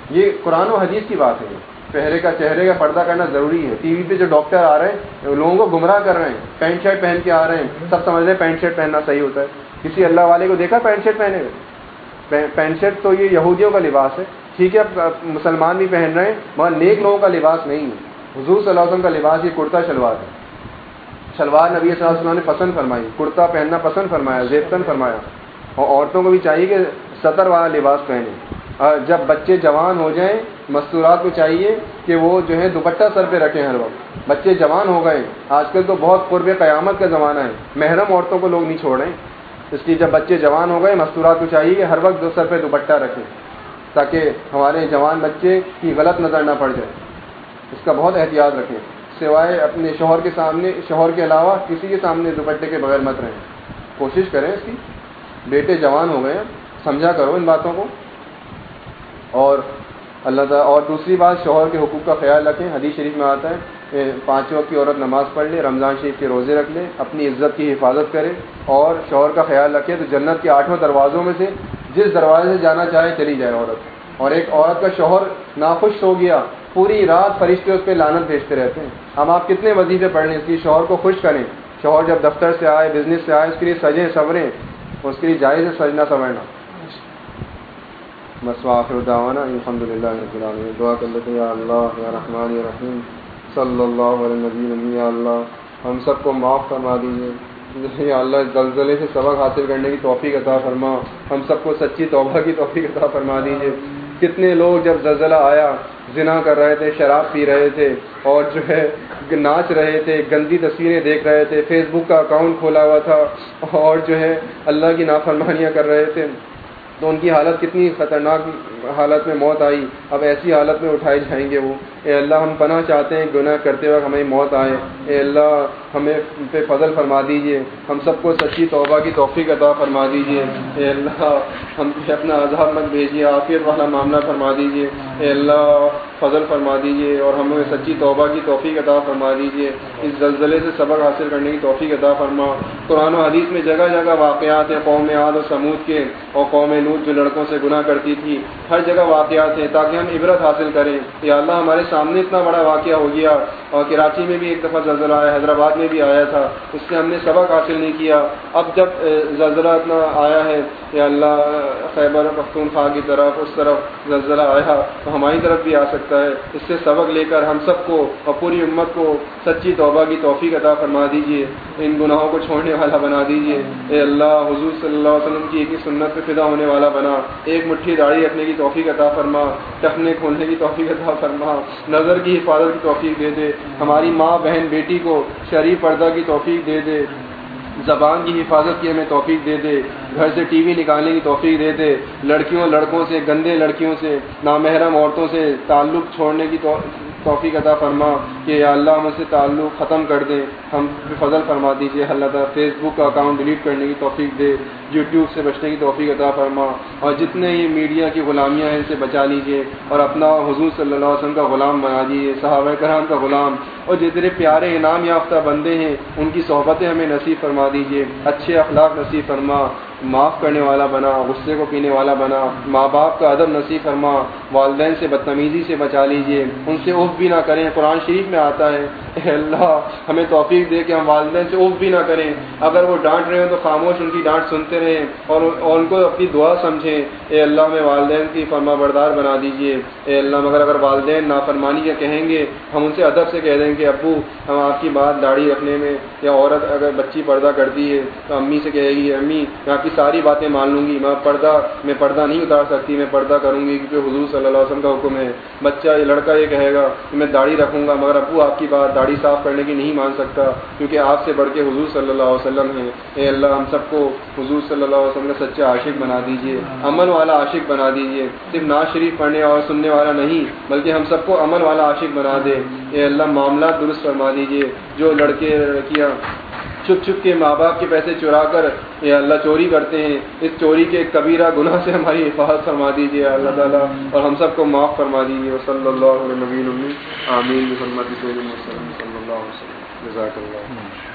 Speaker 1: یہ قرآن و حدیث کی بات ہے۔ چہرے کا چہرے کا پردہ کرنا ضروری ہے۔ ٹی وی پہ جو ڈاکٹر آ رہے ہیں، لوگوں کو گمراہ کر رہے ہیں۔ پینٹ شرٹ پہن کے آ رہے ہیں۔ سب سمجھ رہے ہیں پینٹ شرٹ پہننا صحیح ہوتا ہے۔ کسی اللہ والے کو دیکھا پینٹ شرٹ پہنے ہوئے؟ پینٹ شرٹ تو یہ یہودیوں کا لباس ہے۔ ٹھیک ہے، اب مسلمان بھی پہن رہے ہیں، مگر نیک لوگوں کا لباس نہیں ہے۔ حضور صلی اللہ علیہ وسلم کا لباس یہ کرتا شلوار ہے۔ شلوار نبی صلی اللہ علیہ وسلم نے پسند فرمائی۔ کرتا پہننا پسند فرمایا زیبتن فرمایا۔ اور عورتوں کو بھی چاہیے کہ سطر والا لباس پہنے۔ جب بچے جوان ہو جائیں، مستورات کو چاہیے کہ وہ جو ہے دوپٹہ سر پہ رکھیں ہر وقت۔ بچے جوان ہو گئے، آج کل تو بہت قرب قیامت کا زمانہ ہے۔ محرم عورتوں کو لوگ نہیں چھوڑ رہے اس لیے جب بچے جوان ہو گئے، مستورات کو چاہیے کہ ہر وقت دو سر پہ دوپٹہ رکھیں، تاکہ ہمارے جوان بچے کی غلط نظر نہ پڑ جائے۔ اس کا بہت احتیاط رکھیں۔ سوائے اپنے شوہر کے سامنے، شوہر کے علاوہ کسی کے سامنے دوپٹے کے بغیر مت رہیں۔ کوشش کریں اس کی۔ بیٹے جوان ہو گئے، سمجھا کرو ان باتوں کو۔ اور اللہ تعالیٰ اور دوسری بات، شوہر کے حقوق کا خیال رکھیں۔ حدیث شریف میں آتا ہے پانچ وقت کی عورت نماز پڑھ لے، رمضان شریف کے روزے رکھ لے، اپنی عزت کی حفاظت کرے۔ اور شوہر کا خیال رکھے تو جنت کے آٹھوں دروازوں میں سے جس دروازے سے جانا چاہے چلی جائے عورت۔ اور ایک عورت کا شوہر ناخوش ہو گیا، پوری رات فرشتے اس پہ لانت بھیجتے رہتے ہیں۔ ہم آپ کتنے وظیفے پڑھ لیں اس کی؟ شوہر کو خوش کریں۔ شوہر جب دفتر سے آئے بزنس سے آئے، اس کے لیے سجیں سوریں اس کے لیے جائز ہے سجنا سورنا مسواخر دعوانا الحمد للہ دعا کر لیتے یا اللہ، یا رحمان، یا رحیم، صلی اللہ علیہ نبی یا اللہ، ہم سب کو معاف فرما دیجیے یا اللہ زلزلے سے سبق حاصل کرنے کی توفیق عطا فرما۔ ہم سب کو سچی توبہ کی توفیق عطا فرما دیجیے کتنے لوگ جب زلزلہ آیا، زنا کر رہے تھے، شراب پی رہے تھے، اور جو ہے، ناچ رہے تھے، گندی تصویریں دیکھ رہے تھے، فیس بک کا اکاؤنٹ کھولا ہوا تھا، اور جو ہے، اللہ کی نافرمانیاں کر رہے تھے۔ تو ان کی حالت کتنی خطرناک حالت میں موت آئی۔ اب ایسی حالت میں اٹھائے جائیں گے وہ۔ اے اللہ، ہم پناہ چاہتے ہیں، گناہ کرتے وقت ہمیں موت آئے۔ اے اللہ ہمیں پہ فضل فرما دیجیے۔ ہم سب کو سچی توبہ کی توفیق عطا فرما دیجیے۔ اے اللہ، ہم پہ اپنا عذاب مت بھیجیے عافیت والا معاملہ فرما دیجیے۔ اے اللہ، فضل فرما دیجیے اور ہمیں سچی توبہ کی توفیق عطا فرما دیجیے۔ اس زلزلے سے سبق حاصل کرنے کی توفیق عطا فرما۔ قرآن و حدیث میں جگہ جگہ واقعات ہیں قوم عاد و سمود کے اور قوم نود جو لڑکوں سے گناہ کرتی تھی، ہر جگہ واقعات ہیں تاکہ ہم عبرت حاصل کریں۔ یا اللہ، ہمارے سامنے اتنا بڑا واقعہ ہو گیا اور کراچی میں بھی ایک دفعہ زلزلہ آیا، حیدرآباد میں بھی آیا تھا، اس سے ہم نے سبق حاصل نہیں کیا۔ اب جب زلزلہ اتنا آیا ہے یا اللہ خیبر پختونخوا کی طرف، اس طرف زلزلہ آیا تو ہماری طرف بھی آ سکتا ہے۔ اس سے سبق لے کر ہم سب کو اور پوری امت کو سچی توبہ کی توفیق عطا فرما دیجیے ان گناہوں کو چھوڑنے والا بنا دیجیے اے اللہ، حضور صلی اللہ علیہ وسلم کی ایک ہی سنت پہ فدا ہونے والا بنا۔ ایک مٹھی داڑھی رکھنے کی توفیق عطا فرما۔ ٹکنے کھولنے کی توفیق عطا فرما۔ نظر کی حفاظت کی توفیق دے دے۔ ہماری ماں، بہن، بیٹی کو شریف پردہ کی توفیق دے دے، زبان کی حفاظت کی ہمیں توفیق دے دے، گھر سے ٹی وی نکالنے کی توفیق دے دے، لڑکیوں، لڑکوں سے، گندے لڑکیوں سے، نامحرم عورتوں سے تعلق چھوڑنے کی توفیق عطا فرما کہ اللہ ہم سے تعلق ختم کر دیں ہم فضل فرما دیجیے اللہ تعالیٰ فیس بک کا اکاؤنٹ ڈیلیٹ کرنے کی توفیق دے۔ یوٹیوب سے بچنے کی توفیق عطا فرما۔ اور جتنے یہ میڈیا کی غلامیاں ہیں ان سے بچا لیجیے اور اپنا حضور صلی اللہ علیہ وسلم کا غلام بنا دیجیے صحابہ کرام کا غلام۔ اور جتنے پیارے انعام یافتہ بندے ہیں، ان کی صحبتیں ہمیں نصیب فرما دیجیے اچھے اخلاق نصیب فرما۔ معاف کرنے والا بنا، غصے کو پینے والا بنا۔ ماں باپ کا ادب نصیب فرما، والدین سے بدتمیزی سے بچا لیجیے ان سے اف بھی نہ کریں، قرآن شریف میں آتا ہے۔ اے اللہ، ہمیں توفیق دے کہ ہم والدین سے اف بھی نہ کریں۔ اگر وہ ڈانٹ رہے ہیں تو خاموش ان کی ڈانٹ سنتے رہیں اور ان کو اپنی دعا سمجھیں۔ اے اللہ میں والدین کی فرما بردار بنا دیجیے اے اللہ، مگر اگر والدین نافرمانی کا کہیں گے، ہم ان سے ادب سے کہہ دیں کہ، ابو، ہم آپ کی بات داڑھی رکھنے میں، یا عورت اگر بچی پردہ کرتی ہے تو امی سے کہے گی، امی، میں آپ کی ساری باتیں مان لوں گی میں پردہ میں پردہ نہیں اتار سکتی، میں پردہ کروں گی کیونکہ حضور صلی اللہ علیہ وسلم کا حکم ہے۔ بچہ، یہ لڑکا یہ کہے گا کہ میں داڑھی رکھوں گا، مگر ابو آپ کی بات داڑھی صاف کرنے کی نہیں مان سکتا، کیونکہ آپ سے بڑھ کے حضور صلی اللہ علیہ وسلم ہیں۔ اے اللہ، ہم سب کو حضور صلی اللہ علیہ وسلم کا سچا عاشق بنا دیجیے عمل والا عاشق بنا دیجیے صرف ناز شریف پڑھنے اور سننے والا نہیں، بلکہ ہم سب کو عمل والا عاشق بنا دے۔ اے اللہ معاملات درست فرما دیجیے جو لڑکے، لڑکیاں چھپ چھپ کے ماں باپ کے پیسے چرا کر یا اللہ چوری کرتے ہیں، اس چوری کے کبیرہ گناہ سے ہماری حفاظت فرما دیجیے اللہ تعالیٰ، اور ہم سب کو معاف فرما دیجیے صلی اللہ علیہ نبین امین محمد صلی اللہ علیہ وسلم۔ جزاک اللہ